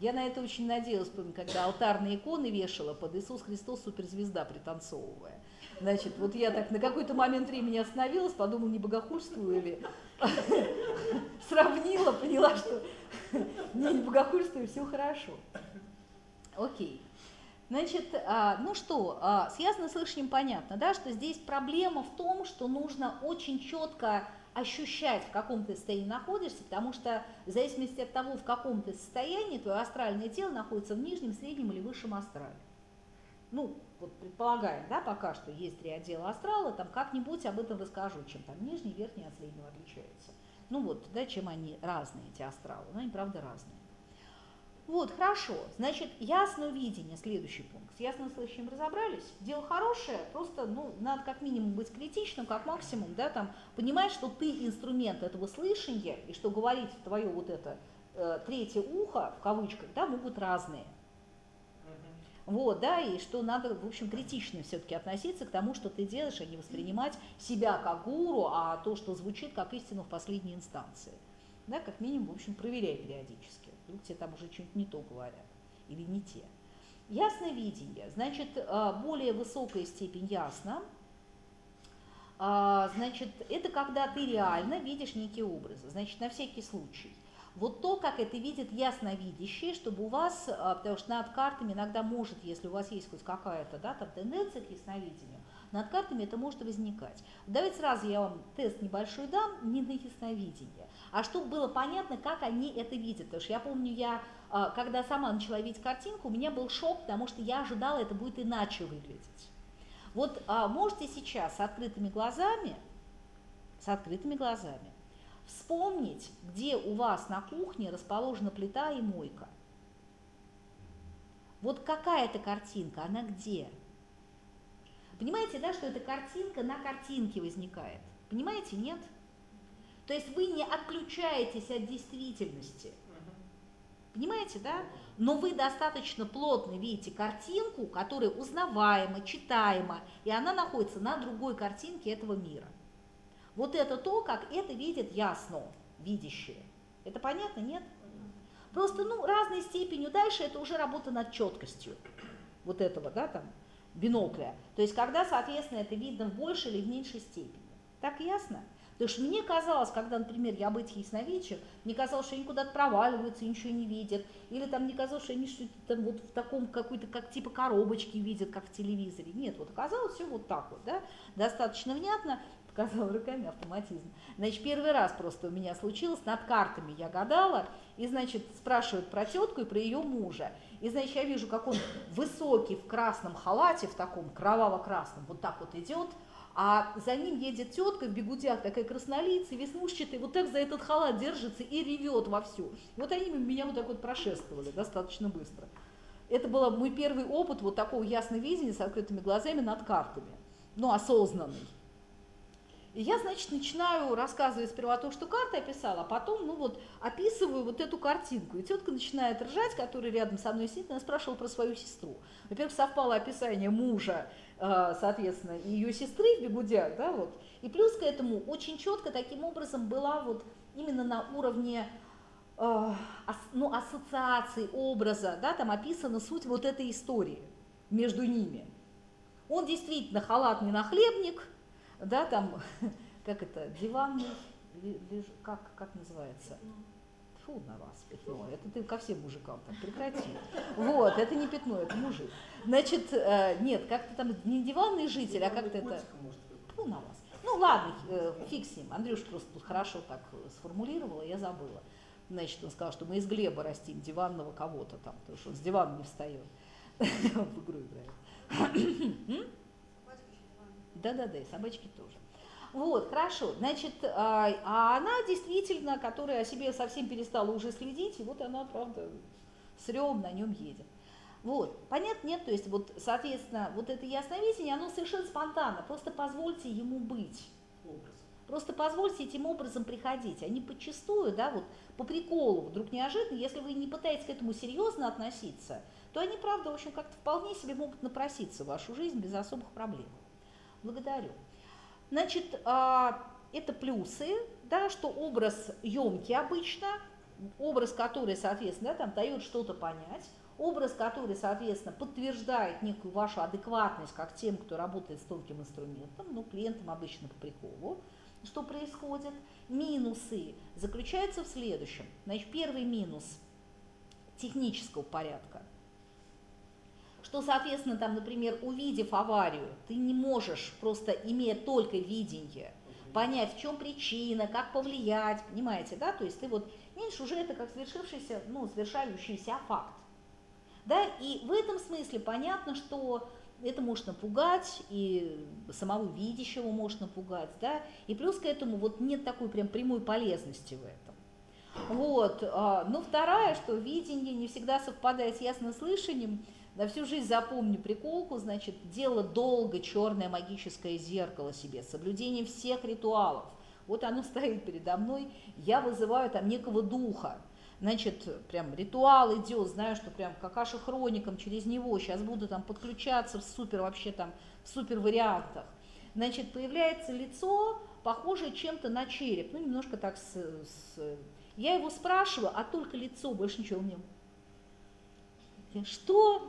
Speaker 1: Я на это очень надеялась, помню, когда алтарные иконы вешала под Иисус Христос суперзвезда пританцовывая. Значит, вот я так на какой-то момент времени остановилась, подумала, не богохульствую или сравнила, поняла, что не, не богохульствую, все хорошо. Окей. Значит, а, ну что, а, с ясным слышанием понятно, да, что здесь проблема в том, что нужно очень четко ощущать, в каком ты состоянии находишься, потому что в зависимости от того, в каком ты состоянии, твое астральное тело находится в нижнем, среднем или высшем астрале. Ну, вот предполагаем, да, пока что есть три отдела астрала, там как-нибудь об этом расскажу, чем там нижний, верхний от среднего отличаются. Ну вот, да, чем они разные, эти астралы, но они правда разные. Вот, хорошо. Значит, ясное видение, следующий пункт. С ясным слышащим разобрались. Дело хорошее, просто, ну, надо как минимум быть критичным, как максимум, да, там, понимать, что ты инструмент этого слышания, и что говорить в твое вот это э, третье ухо, в кавычках, да, могут разные. Вот, да, и что надо, в общем, критично все-таки относиться к тому, что ты делаешь, а не воспринимать себя как гуру, а то, что звучит как истину в последней инстанции. Да, как минимум, в общем, проверяй периодически. Вдруг тебе там уже что-нибудь не то говорят или не те. Ясное видение, значит, э, более высокая степень ясно, а, значит, это когда ты реально видишь некие образы, значит, на всякий случай. Вот то, как это видит ясновидящий, чтобы у вас, а, потому что над картами иногда может, если у вас есть хоть какая-то да, там, тенденция к ясновидению, над картами это может возникать. Давайте сразу я вам тест небольшой дам, не на ясновидение, а чтобы было понятно, как они это видят. Потому что я помню, я, а, когда сама начала видеть картинку, у меня был шок, потому что я ожидала, это будет иначе выглядеть. Вот а, можете сейчас с открытыми глазами, с открытыми глазами, вспомнить, где у вас на кухне расположена плита и мойка. Вот какая это картинка, она где? Понимаете, да, что эта картинка на картинке возникает? Понимаете, нет? То есть вы не отключаетесь от действительности. Понимаете, да? Но вы достаточно плотно видите картинку, которая узнаваема, читаема, и она находится на другой картинке этого мира. Вот это то, как это видит ясно, видящие. Это понятно, нет? Просто, ну, разной степенью дальше это уже работа над четкостью вот этого, да, там, бинокля. То есть, когда, соответственно, это видно в большей или в меньшей степени. Так ясно? Потому что мне казалось, когда, например, я быть ясновидящим, мне казалось, что они куда-то проваливаются, ничего не видят. Или там мне казалось, что они что-то там вот в таком какой-то, как типа коробочки видят, как в телевизоре. Нет, вот оказалось все вот так вот, да, достаточно внятно показала руками автоматизм. Значит, первый раз просто у меня случилось, над картами я гадала, и, значит, спрашивают про тетку и про ее мужа. И, значит, я вижу, как он высокий в красном халате, в таком кроваво-красном, вот так вот идет, а за ним едет тетка в бегудях, такая краснолицая, веснушчатая, вот так за этот халат держится и ревет вовсю. Вот они меня вот так вот прошествовали достаточно быстро. Это был мой первый опыт вот такого ясновидения с открытыми глазами над картами, ну, осознанный. И я, значит, начинаю рассказывать сперва то, что карта описала, а потом, ну вот, описываю вот эту картинку. И тетка начинает ржать, которая рядом со мной сидит, она спрашивала про свою сестру. Во-первых, совпало описание мужа, э, соответственно, и ее сестры в бегудях, да, вот. И плюс к этому очень четко таким образом была вот именно на уровне э, ну, ассоциации, образа, да, там описана суть вот этой истории между ними. Он действительно халат не нахлебник, да, там, как это, диванный, как, как называется? Фу на вас, пятно. Это ты ко всем мужикам так прекрати. Вот, это не пятно, это мужик. Значит, э, нет, как-то там не диванный житель, а как-то это... Фу на вас. Ну ладно, э, фиг с ним. Андрюш просто хорошо так сформулировала, я забыла. Значит, он сказал, что мы из Глеба растим диванного кого-то там, потому что он с дивана не встает. В игру играет. Да-да-да, и собачки тоже. Вот, хорошо. Значит, а, а она действительно, которая о себе совсем перестала уже следить, и вот она, правда, с ревом на нем едет. Вот, понятно, нет? То есть, вот, соответственно, вот это ясновидение, оно совершенно спонтанно. Просто позвольте ему быть. Образ. Просто позвольте этим образом приходить. Они подчастую, да, вот по приколу, вдруг неожиданно, если вы не пытаетесь к этому серьезно относиться, то они, правда, в общем, как-то вполне себе могут напроситься в вашу жизнь без особых проблем. Благодарю. Значит, а, это плюсы, да, что образ емкий обычно, образ, который, соответственно, да, там дает что-то понять, образ, который, соответственно, подтверждает некую вашу адекватность как тем, кто работает с тонким инструментом, ну, клиентам обычно по приколу, что происходит. Минусы заключаются в следующем. Значит, первый минус технического порядка – что, соответственно, там, например, увидев аварию, ты не можешь, просто имея только видение, понять, в чем причина, как повлиять, понимаете, да, то есть ты вот видишь уже это как свершившийся, ну, совершающийся факт, да, и в этом смысле понятно, что это может напугать, и самого видящего может напугать, да, и плюс к этому вот нет такой прям прямой полезности в этом. Вот, а, ну вторая, что видение не всегда совпадает с яснослышанием, на всю жизнь запомню приколку, значит, дело долго черное магическое зеркало себе, соблюдение всех ритуалов. Вот оно стоит передо мной, я вызываю там некого духа, значит, прям ритуал идет, знаю, что прям какаша хроником через него, сейчас буду там подключаться в супер вообще там, в супер вариантах. Значит, появляется лицо, похожее чем-то на череп, ну, немножко так с, с... Я его спрашиваю, а только лицо, больше ничего мне что?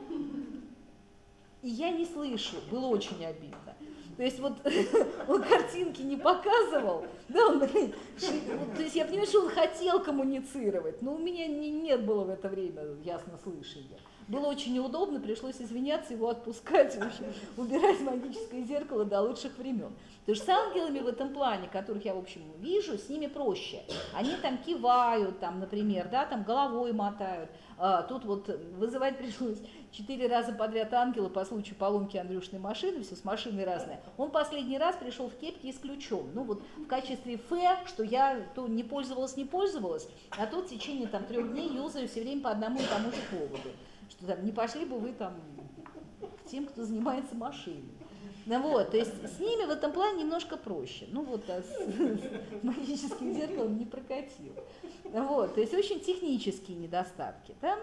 Speaker 1: И я не слышу, было очень обидно. То есть вот он картинки не показывал, да, он, то есть я понимаю, что он хотел коммуницировать, но у меня не, нет было в это время ясно слышания. Было очень неудобно, пришлось извиняться, его отпускать, в общем, убирать магическое зеркало до лучших времен. То есть с ангелами в этом плане, которых я, в общем, вижу, с ними проще. Они там кивают, там, например, да, там головой мотают. А, тут вот вызывать пришлось четыре раза подряд ангела по случаю поломки Андрюшиной машины, все с машиной разное. Он последний раз пришел в кепке и с ключом. Ну вот в качестве фэ, что я то не пользовалась, не пользовалась, а тут в течение там трех дней юзаю все время по одному и тому же поводу. Что там не пошли бы вы там к тем, кто занимается машиной. Ну вот, то есть с ними в этом плане немножко проще. Ну вот, а с, с магическим зеркалом не прокатил. Вот, то есть очень технические недостатки. Да?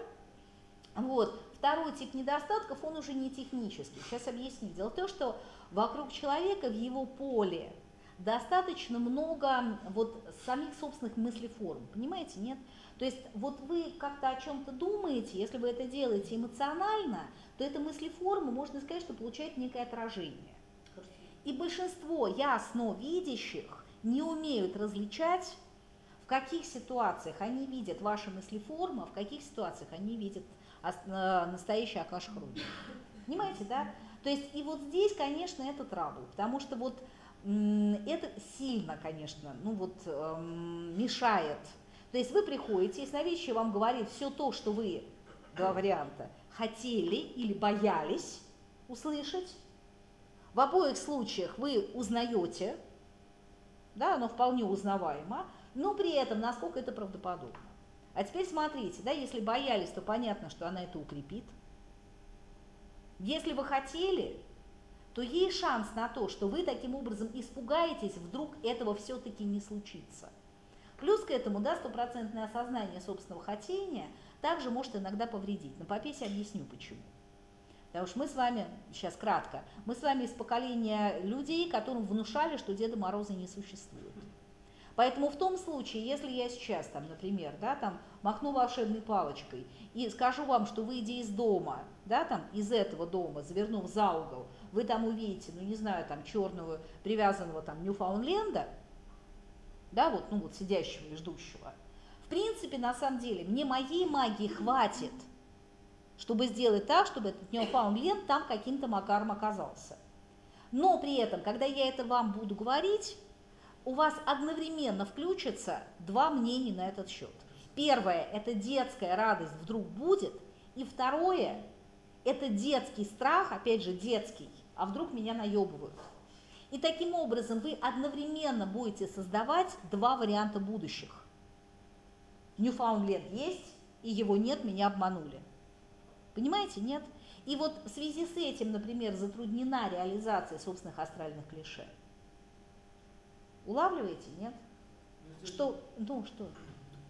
Speaker 1: Вот. Второй тип недостатков, он уже не технический. Сейчас объясню. Дело в том, что вокруг человека, в его поле, достаточно много вот самих собственных мыслеформ. Понимаете, нет? То есть вот вы как-то о чем-то думаете, если вы это делаете эмоционально, то эта мыслеформа, можно сказать, что получает некое отражение. И большинство ясно видящих не умеют различать в каких ситуациях они видят ваши мыслеформы, в каких ситуациях они видят э, настоящий Акаш Хроник. Понимаете, да? То есть и вот здесь, конечно, это трабл, потому что вот это сильно, конечно, ну вот эм, мешает. То есть вы приходите, ясновидящий вам говорит все то, что вы, два варианта, хотели или боялись услышать. В обоих случаях вы узнаете, да, оно вполне узнаваемо, но при этом насколько это правдоподобно. А теперь смотрите, да, если боялись, то понятно, что она это укрепит. Если вы хотели, то есть шанс на то, что вы таким образом испугаетесь, вдруг этого все-таки не случится. Плюс к этому, да, стопроцентное осознание собственного хотения также может иногда повредить. На попесе объясню почему. Потому что мы с вами, сейчас кратко, мы с вами из поколения людей, которым внушали, что Деда Мороза не существует. Поэтому в том случае, если я сейчас, там, например, да, там, махну волшебной палочкой и скажу вам, что выйдя из дома, да, там, из этого дома, завернув за угол, вы там увидите, ну, не знаю, там, черного, привязанного там Ньюфаундленда, да, вот, ну, вот сидящего и ждущего, в принципе, на самом деле, мне моей магии хватит, чтобы сделать так, чтобы этот Ньюфаундленд там каким-то макаром оказался. Но при этом, когда я это вам буду говорить, у вас одновременно включатся два мнения на этот счет. Первое – это детская радость вдруг будет, и второе – это детский страх, опять же детский, а вдруг меня наебывают. И таким образом вы одновременно будете создавать два варианта будущих. Ньюфаундленд есть, и его нет, меня обманули. Понимаете, нет? И вот в связи с этим, например, затруднена реализация собственных астральных клише. Улавливаете, нет?
Speaker 3: Ну,
Speaker 1: что, ну что?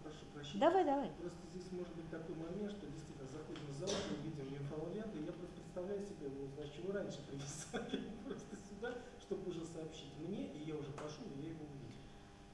Speaker 3: Прошу прощения.
Speaker 1: Давай, давай.
Speaker 3: Просто здесь может быть такой момент, что действительно заходим в зал, мы видим Ньюфаундленд, и я просто представляю себе, ну, значит, чего раньше сюда, чтобы уже сообщить мне, и я уже пошел, и я его увидел.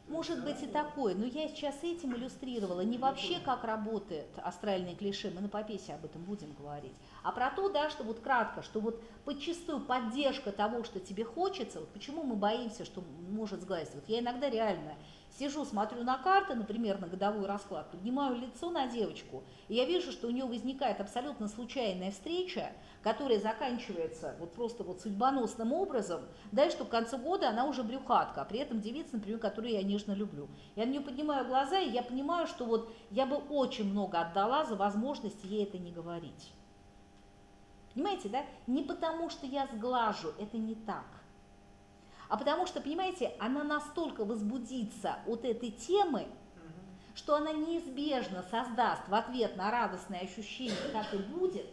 Speaker 1: Может быть и такое, но я сейчас этим иллюстрировала не вообще как работает астральные клише, мы на попесе об этом будем говорить, а про то, да, что вот кратко, что вот подчастую поддержка того, что тебе хочется, вот почему мы боимся, что может сглазить. Вот я иногда реально сижу, смотрю на карты, например, на годовой расклад, поднимаю лицо на девочку, и я вижу, что у нее возникает абсолютно случайная встреча, которая заканчивается вот просто вот судьбоносным образом, да, и что к концу года она уже брюхатка, а при этом девица, например, которую я нежно люблю. Я на нее поднимаю глаза, и я понимаю, что вот я бы очень много отдала за возможность ей это не говорить. Понимаете, да? Не потому, что я сглажу, это не так. А потому что, понимаете, она настолько возбудится от этой темы, что она неизбежно создаст в ответ на радостное ощущение, как и будет,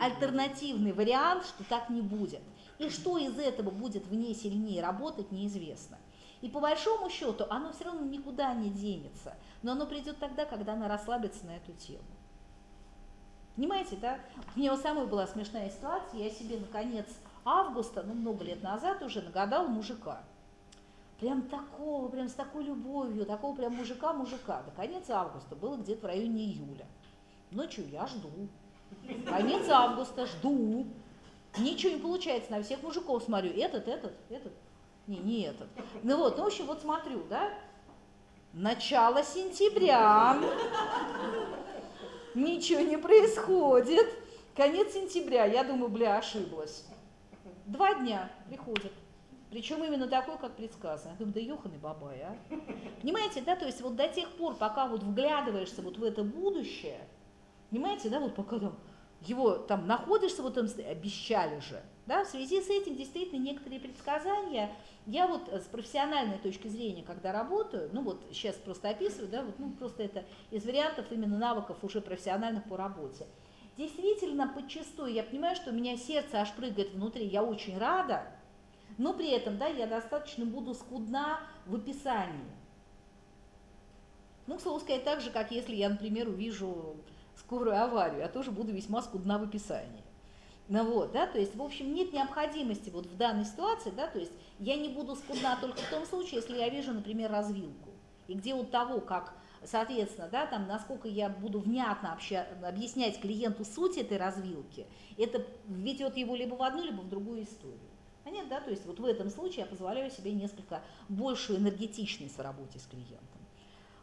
Speaker 1: альтернативный вариант, что так не будет. И что из этого будет в ней сильнее работать, неизвестно. И по большому счету оно все равно никуда не денется, но оно придет тогда, когда она расслабится на эту тему. Понимаете, да? У меня самая была смешная ситуация, я себе наконец августа, ну много лет назад уже нагадал мужика. Прям такого, прям с такой любовью, такого прям мужика-мужика. До конец августа было где-то в районе июля. Ночью я жду. Конец августа жду. Ничего не получается, на всех мужиков смотрю. Этот, этот, этот. Не, не этот. Ну вот, ну, в общем, вот смотрю, да. Начало сентября. Ничего не происходит. Конец сентября. Я думаю, бля, ошиблась. Два дня приходит. Причем именно такой, как предсказано. Я думаю, да ёханый бабай, а. Понимаете, да, то есть вот до тех пор, пока вот вглядываешься вот в это будущее, понимаете, да, вот пока там его там находишься, вот там обещали же, да, в связи с этим действительно некоторые предсказания, я вот с профессиональной точки зрения, когда работаю, ну вот сейчас просто описываю, да, вот, ну просто это из вариантов именно навыков уже профессиональных по работе. Действительно, подчастую я понимаю, что у меня сердце аж прыгает внутри, я очень рада, но при этом, да, я достаточно буду скудна в описании. Ну, к слову сказать, так же, как если я, например, увижу скорую аварию, я тоже буду весьма скудна в описании. Ну вот, да, то есть, в общем, нет необходимости вот в данной ситуации, да, то есть я не буду скудна только в том случае, если я вижу, например, развилку. И где у того, как, соответственно, да, там, насколько я буду внятно обща- объяснять клиенту суть этой развилки, это ведет его либо в одну, либо в другую историю. Понятно, да? То есть вот в этом случае я позволяю себе несколько большую энергетичность в работе с клиентом.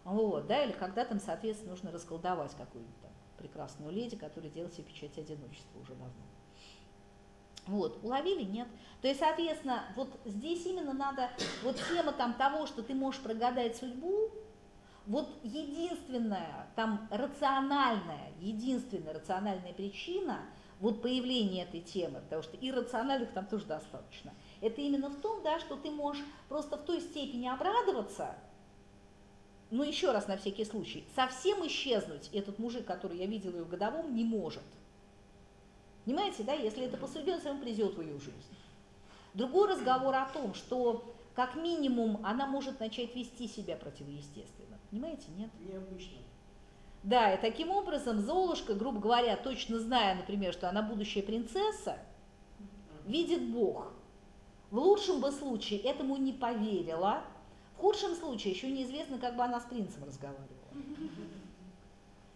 Speaker 1: Вот, да, или когда там, соответственно, нужно расколдовать там прекрасную леди, которая делает себе печать одиночества уже давно. Вот, уловили? Нет. То есть, соответственно, вот здесь именно надо, вот тема там того, что ты можешь прогадать судьбу, вот единственная, там рациональная, единственная рациональная причина – вот появление этой темы, потому что иррациональных там тоже достаточно, это именно в том, да, что ты можешь просто в той степени обрадоваться, но еще раз на всякий случай, совсем исчезнуть этот мужик, который я видела ее в годовом, не может. Понимаете, да, если это по судьбе, он придет в ее жизнь. Другой разговор о том, что как минимум она может начать вести себя противоестественно. Понимаете, нет?
Speaker 3: Необычно.
Speaker 1: Да, и таким образом Золушка, грубо говоря, точно зная, например, что она будущая принцесса, видит Бог. В лучшем бы случае этому не поверила, в худшем случае еще неизвестно, как бы она с принцем разговаривала.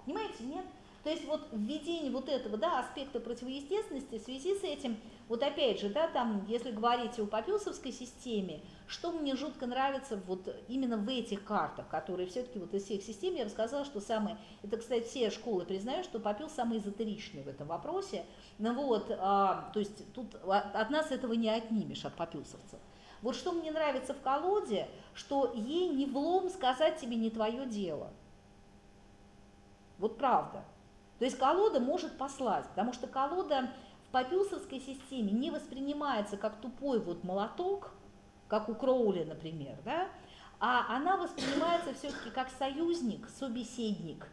Speaker 1: Понимаете, нет? То есть вот введение вот этого да, аспекта противоестественности в связи с этим, вот опять же, да, там, если говорить о Попилсовской системе, что мне жутко нравится вот именно в этих картах, которые все-таки вот из всех систем, я рассказала, что самые, это, кстати, все школы признают, что Попил самый эзотеричный в этом вопросе, ну вот, а, то есть тут от нас этого не отнимешь, от попилсовцев. Вот что мне нравится в колоде, что ей не влом сказать тебе не твое дело. Вот правда. То есть колода может послать, потому что колода в попилсовской системе не воспринимается как тупой вот молоток, как у Кроули, например, да, а она воспринимается все-таки как союзник, собеседник,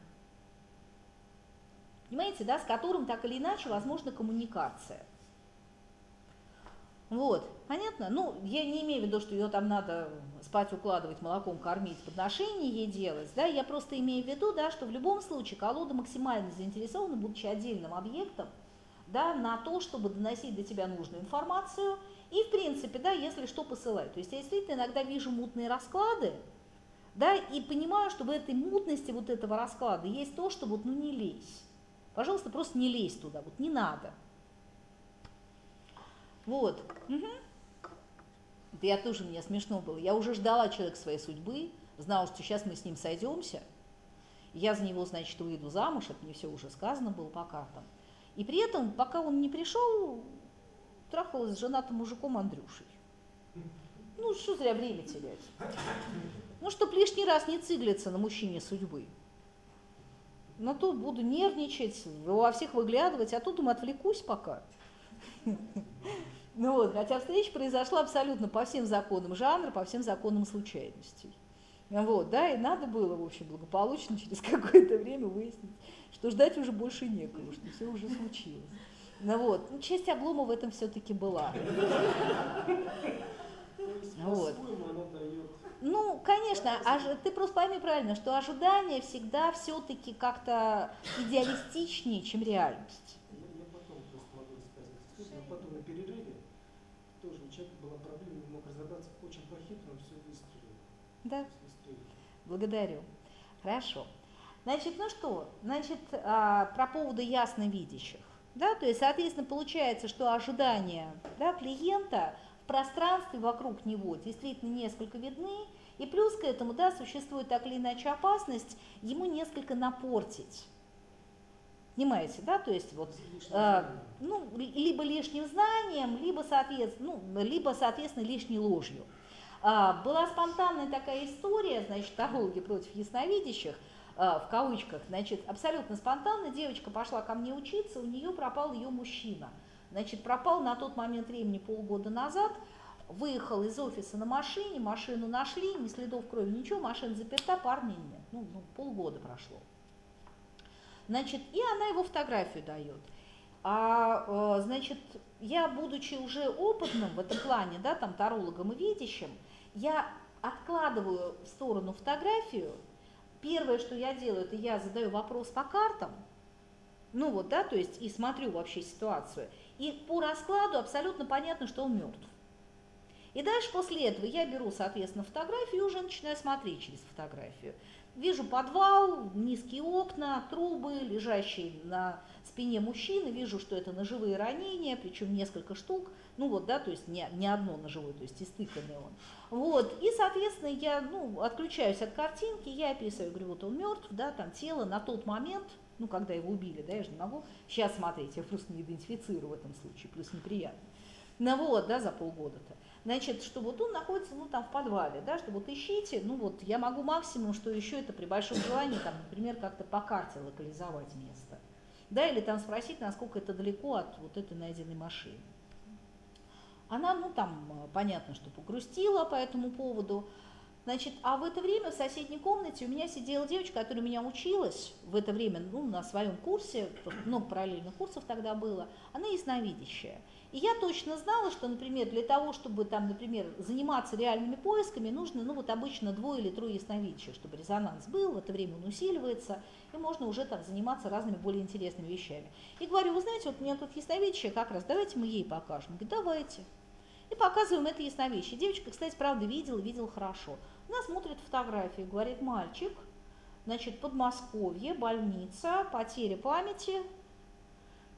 Speaker 1: понимаете, да, с которым так или иначе возможна коммуникация. Вот, понятно? Ну, я не имею в виду, что ее там надо спать укладывать, молоком кормить, подношение ей делать, да, я просто имею в виду, да, что в любом случае колода максимально заинтересована, будучи отдельным объектом, да, на то, чтобы доносить до тебя нужную информацию и, в принципе, да, если что, посылать. То есть я действительно иногда вижу мутные расклады, да, и понимаю, что в этой мутности вот этого расклада есть то, что вот, ну, не лезь. Пожалуйста, просто не лезь туда, вот не надо. Вот. Угу. Это я тоже, мне смешно было. Я уже ждала человека своей судьбы, знала, что сейчас мы с ним сойдемся. Я за него, значит, выйду замуж, это мне все уже сказано было по картам. И при этом, пока он не пришел, трахалась с женатым мужиком Андрюшей. Ну, что зря время терять. Ну, чтоб лишний раз не циглиться на мужчине судьбы. Но тут буду нервничать, во всех выглядывать, а тут им отвлекусь пока. Ну вот, хотя встреча произошла абсолютно по всем законам жанра, по всем законам случайностей. Вот, да, и надо было, в общем, благополучно через какое-то время выяснить, что ждать уже больше некого, что все уже случилось. Ну вот, ну, часть облома в этом все-таки была.
Speaker 3: Вот.
Speaker 1: Ну, конечно, а ты просто пойми правильно, что ожидание всегда все-таки как-то идеалистичнее, чем реальность.
Speaker 3: Я, потом.
Speaker 1: Да. Благодарю. Хорошо. Значит, ну что, значит, а, про поводу ясновидящих. Да, то есть, соответственно, получается, что ожидания да, клиента в пространстве вокруг него действительно несколько видны, и плюс к этому, да, существует так или иначе опасность ему несколько напортить. Понимаете, да, то есть вот, э, ну, либо лишним знанием, либо, соответственно, ну, либо, соответственно, лишней ложью. А, была спонтанная такая история, значит, тарологи против ясновидящих, а, в кавычках, значит, абсолютно спонтанно девочка пошла ко мне учиться, у нее пропал ее мужчина. Значит, пропал на тот момент времени полгода назад, выехал из офиса на машине, машину нашли, ни следов крови, ничего, машина заперта, парня нет. Ну, ну полгода прошло. Значит, и она его фотографию дает. А, э, значит, я, будучи уже опытным в этом плане, да, там, тарологом и видящим, я откладываю в сторону фотографию, первое, что я делаю, это я задаю вопрос по картам, ну вот, да, то есть и смотрю вообще ситуацию, и по раскладу абсолютно понятно, что он мертв. И дальше после этого я беру, соответственно, фотографию и уже начинаю смотреть через фотографию. Вижу подвал, низкие окна, трубы, лежащие на спине мужчины, вижу, что это ножевые ранения, причем несколько штук, ну вот, да, то есть не, не одно ножевое, то есть истыканный он. Вот, и, соответственно, я, ну, отключаюсь от картинки, я описываю, говорю, вот он мертв, да, там тело на тот момент, ну, когда его убили, да, я же не могу сейчас смотреть, я просто не идентифицирую в этом случае, плюс неприятно. Ну вот, да, за полгода-то. Значит, что вот он находится, ну, там в подвале, да, что вот ищите, ну, вот я могу максимум, что еще это при большом желании, там, например, как-то по карте локализовать место. Да, или там спросить, насколько это далеко от вот этой найденной машины. Она, ну, там, понятно, что погрустила по этому поводу, Значит, а в это время в соседней комнате у меня сидела девочка, которая меня училась в это время, ну, на своем курсе, много параллельных курсов тогда было, она ясновидящая. И я точно знала, что, например, для того, чтобы там, например, заниматься реальными поисками, нужно, ну, вот обычно двое или трое ясновидящих, чтобы резонанс был, в это время он усиливается, и можно уже там заниматься разными более интересными вещами. И говорю, вы знаете, вот у меня тут ясновидящая как раз, давайте мы ей покажем. Говорит, давайте. И показываем это ясновидящее. Девочка, кстати, правда, видела, видела хорошо. Она смотрит фотографию, говорит, мальчик, значит, Подмосковье, больница, потеря памяти,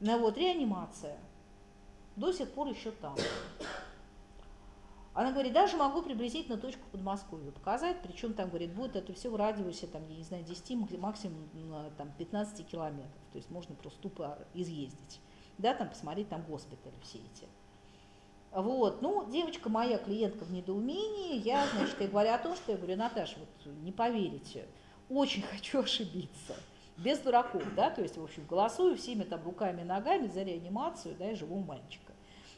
Speaker 1: ну вот, реанимация. До сих пор еще там. Она говорит, даже могу приблизительно точку Подмосковья показать, причем там, говорит, будет это все в радиусе, там, я не знаю, 10, максимум там, 15 километров. То есть можно просто тупо изъездить. Да, там посмотреть там госпитали все эти. Вот, ну, девочка моя, клиентка в недоумении, я, значит, ей говорю о том, что я говорю, Наташа, вот не поверите, очень хочу ошибиться, без дураков, да, то есть, в общем, голосую всеми там руками и ногами за реанимацию, да, и живого мальчика.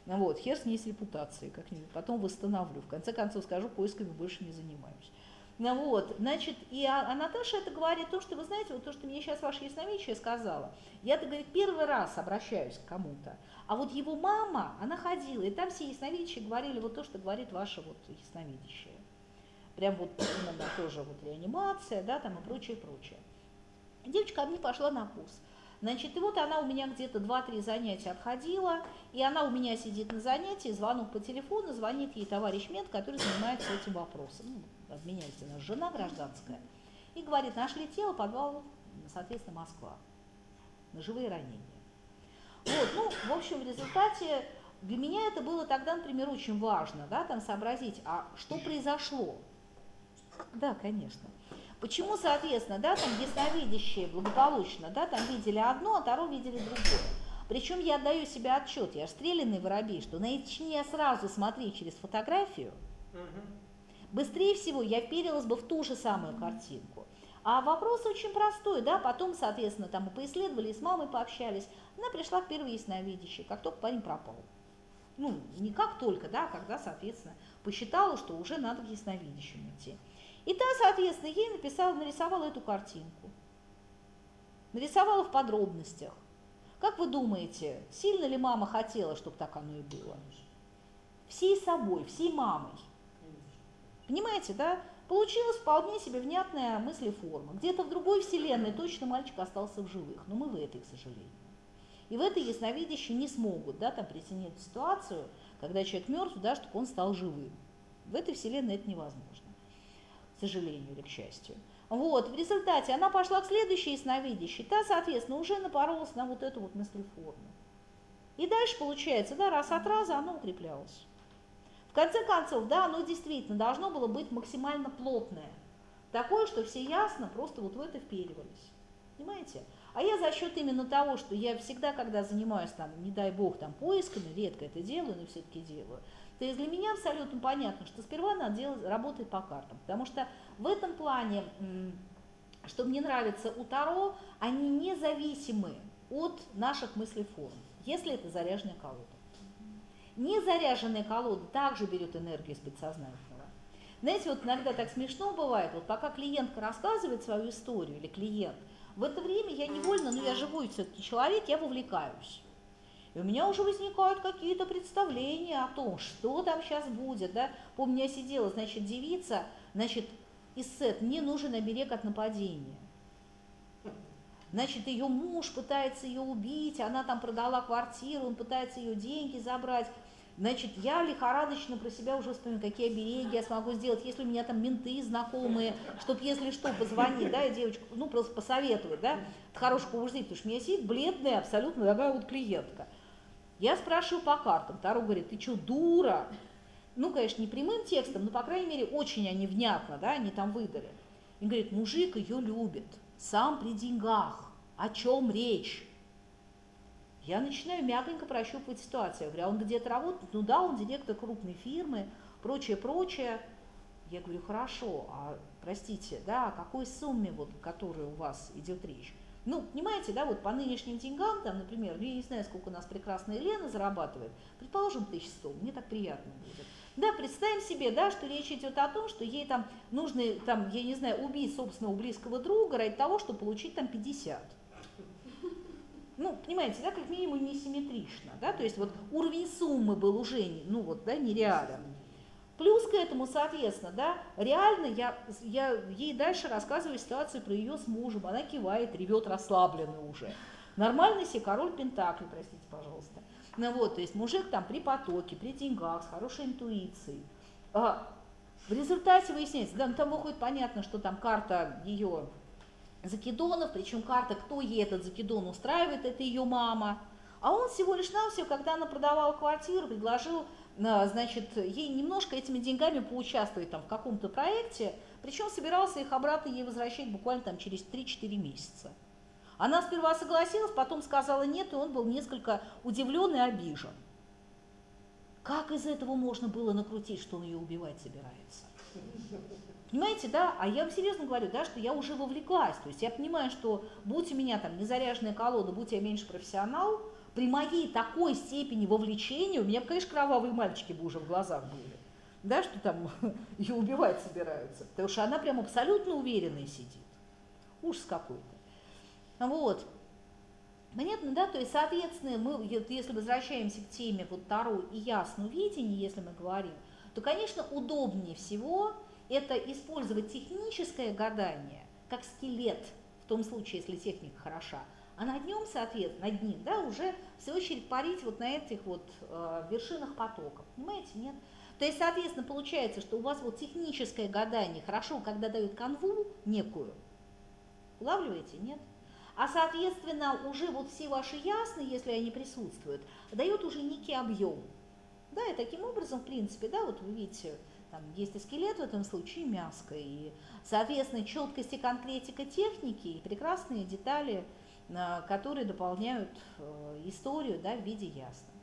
Speaker 1: Вот, хер с ней с репутацией, как-нибудь потом восстановлю. В конце концов скажу, поисками больше не занимаюсь. Ну вот, значит, и а, а Наташа это говорит то, что вы знаете, вот то, что мне сейчас ваше ясновидящее сказала. Я-то, говорит, первый раз обращаюсь к кому-то. А вот его мама, она ходила, и там все ясновидящие говорили вот то, что говорит ваша вот ясновидящая. Прям вот именно тоже вот реанимация, да, там и прочее, прочее. Девочка мне пошла на курс. Значит, и вот она у меня где-то 2-3 занятия отходила, и она у меня сидит на занятии, звонок по телефону, звонит ей товарищ мент, который занимается этим вопросом. Ну, обменяется она жена гражданская. И говорит, нашли тело, подвал, соответственно, Москва. ножевые ранения. Вот, ну, в общем, в результате для меня это было тогда, например, очень важно, да, там сообразить, а что произошло? Да, конечно. Почему, соответственно, да, там ясновидящие благополучно, да, там видели одно, а второе видели другое. Причем я отдаю себе отчет, я стрелянный воробей, что начни сразу смотреть через фотографию, быстрее всего я вперилась бы в ту же самую картинку. А вопрос очень простой, да, потом, соответственно, там мы поисследовали, с мамой пообщались, она пришла к первой ясновидящей, как только парень пропал. Ну, не как только, да, когда, соответственно, посчитала, что уже надо к ясновидящему идти. И та, соответственно, ей написала, нарисовала эту картинку. Нарисовала в подробностях. Как вы думаете, сильно ли мама хотела, чтобы так оно и было? Всей собой, всей мамой. Понимаете, да? Получилась вполне себе внятная мыслеформа. Где-то в другой вселенной точно мальчик остался в живых, но мы в этой, к сожалению. И в этой ясновидящие не смогут да, там, приценить ситуацию, когда человек мертв, да, чтобы он стал живым. В этой вселенной это невозможно, к сожалению или к счастью. Вот, в результате она пошла к следующей ясновидящей, та, соответственно, уже напоролась на вот эту вот мыслеформу. И дальше получается, да, раз от раза оно укреплялось. В конце концов, да, оно действительно должно было быть максимально плотное. Такое, что все ясно просто вот в это вперивались. Понимаете? А я за счет именно того, что я всегда, когда занимаюсь там, не дай бог, там поисками, редко это делаю, но все-таки делаю, то есть для меня абсолютно понятно, что сперва надо делать, работать по картам, потому что в этом плане, что мне нравится у Таро, они независимы от наших мыслеформ, если это заряженная колода. Незаряженная колода также берет энергию из подсознательного. Знаете, вот иногда так смешно бывает, вот пока клиентка рассказывает свою историю или клиент, в это время я невольно, ну я живой все-таки человек, я вовлекаюсь. И у меня уже возникают какие-то представления о том, что там сейчас будет. Да? Помню, я сидела, значит, девица, значит, из сет, мне нужен оберег от нападения. Значит, ее муж пытается ее убить, она там продала квартиру, он пытается ее деньги забрать. Значит, я лихорадочно про себя уже вспоминаю, какие обереги я смогу сделать, если у меня там менты знакомые, чтобы, если что, позвонить, да, и девочку, ну, просто посоветовать, да, хорошего побуждения, потому что у меня сидит бледная, абсолютно такая вот клиентка. Я спрашиваю по картам, Таро говорит, ты что, дура? Ну, конечно, не прямым текстом, но, по крайней мере, очень они внятно, да, они там выдали. И говорит, мужик ее любит, сам при деньгах, о чем речь? Я начинаю мягонько прощупывать ситуацию. Я говорю, а он где-то работает? Ну да, он директор крупной фирмы, прочее, прочее. Я говорю, хорошо, а простите, да, о какой сумме, вот, которой у вас идет речь? Ну, понимаете, да, вот по нынешним деньгам, там, например, я не знаю, сколько у нас прекрасная Елена зарабатывает, предположим, 1100, мне так приятно будет. Да, представим себе, да, что речь идет о том, что ей там нужно, там, я не знаю, убить собственного близкого друга ради того, чтобы получить там 50. Ну, понимаете, да, как минимум несимметрично, да, то есть вот уровень суммы был уже, ну вот, да, нереален. Плюс к этому, соответственно, да, реально я, я ей дальше рассказываю ситуацию про ее с мужем, она кивает, ревет расслабленно уже. Нормальный себе король Пентакли, простите, пожалуйста. Ну вот, то есть мужик там при потоке, при деньгах, с хорошей интуицией. А, в результате выясняется, да, ну, там выходит понятно, что там карта ее закидонов, причем карта, кто ей этот закидон устраивает, это ее мама. А он всего лишь навсего, когда она продавала квартиру, предложил значит, ей немножко этими деньгами поучаствовать там в каком-то проекте, причем собирался их обратно ей возвращать буквально там через 3-4 месяца. Она сперва согласилась, потом сказала нет, и он был несколько удивлен и обижен. Как из этого можно было накрутить, что он ее убивать собирается? Понимаете, да? А я вам серьезно говорю, да, что я уже вовлеклась. То есть я понимаю, что будь у меня там незаряженная колода, будь я меньше профессионал, при моей такой степени вовлечения, у меня, конечно, кровавые мальчики бы уже в глазах были, да, что там ее убивать собираются, потому что она прям абсолютно уверенная сидит. Ужас какой-то. Вот. Понятно, да? То есть, соответственно, мы, если возвращаемся к теме вот Таро и ясного видения, если мы говорим, то, конечно, удобнее всего это использовать техническое гадание как скелет, в том случае, если техника хороша, а над нем, соответственно, над ним, да, уже в свою очередь парить вот на этих вот э, вершинах потоков. Понимаете, нет? То есть, соответственно, получается, что у вас вот техническое гадание хорошо, когда дают канву некую. Улавливаете, нет? а соответственно уже вот все ваши ясные, если они присутствуют, дает уже некий объем. Да, и таким образом, в принципе, да, вот вы видите, там есть и скелет в этом случае, и мяско, и, соответственно, четкость и конкретика техники, и прекрасные детали, которые дополняют э, историю да, в виде ясного.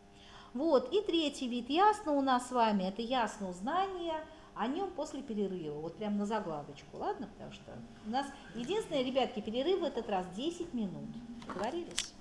Speaker 1: Вот, и третий вид ясно у нас с вами, это ясно знание, о нем после перерыва, вот прям на загладочку, ладно, потому что у нас единственное, ребятки, перерыв в этот раз 10 минут, договорились?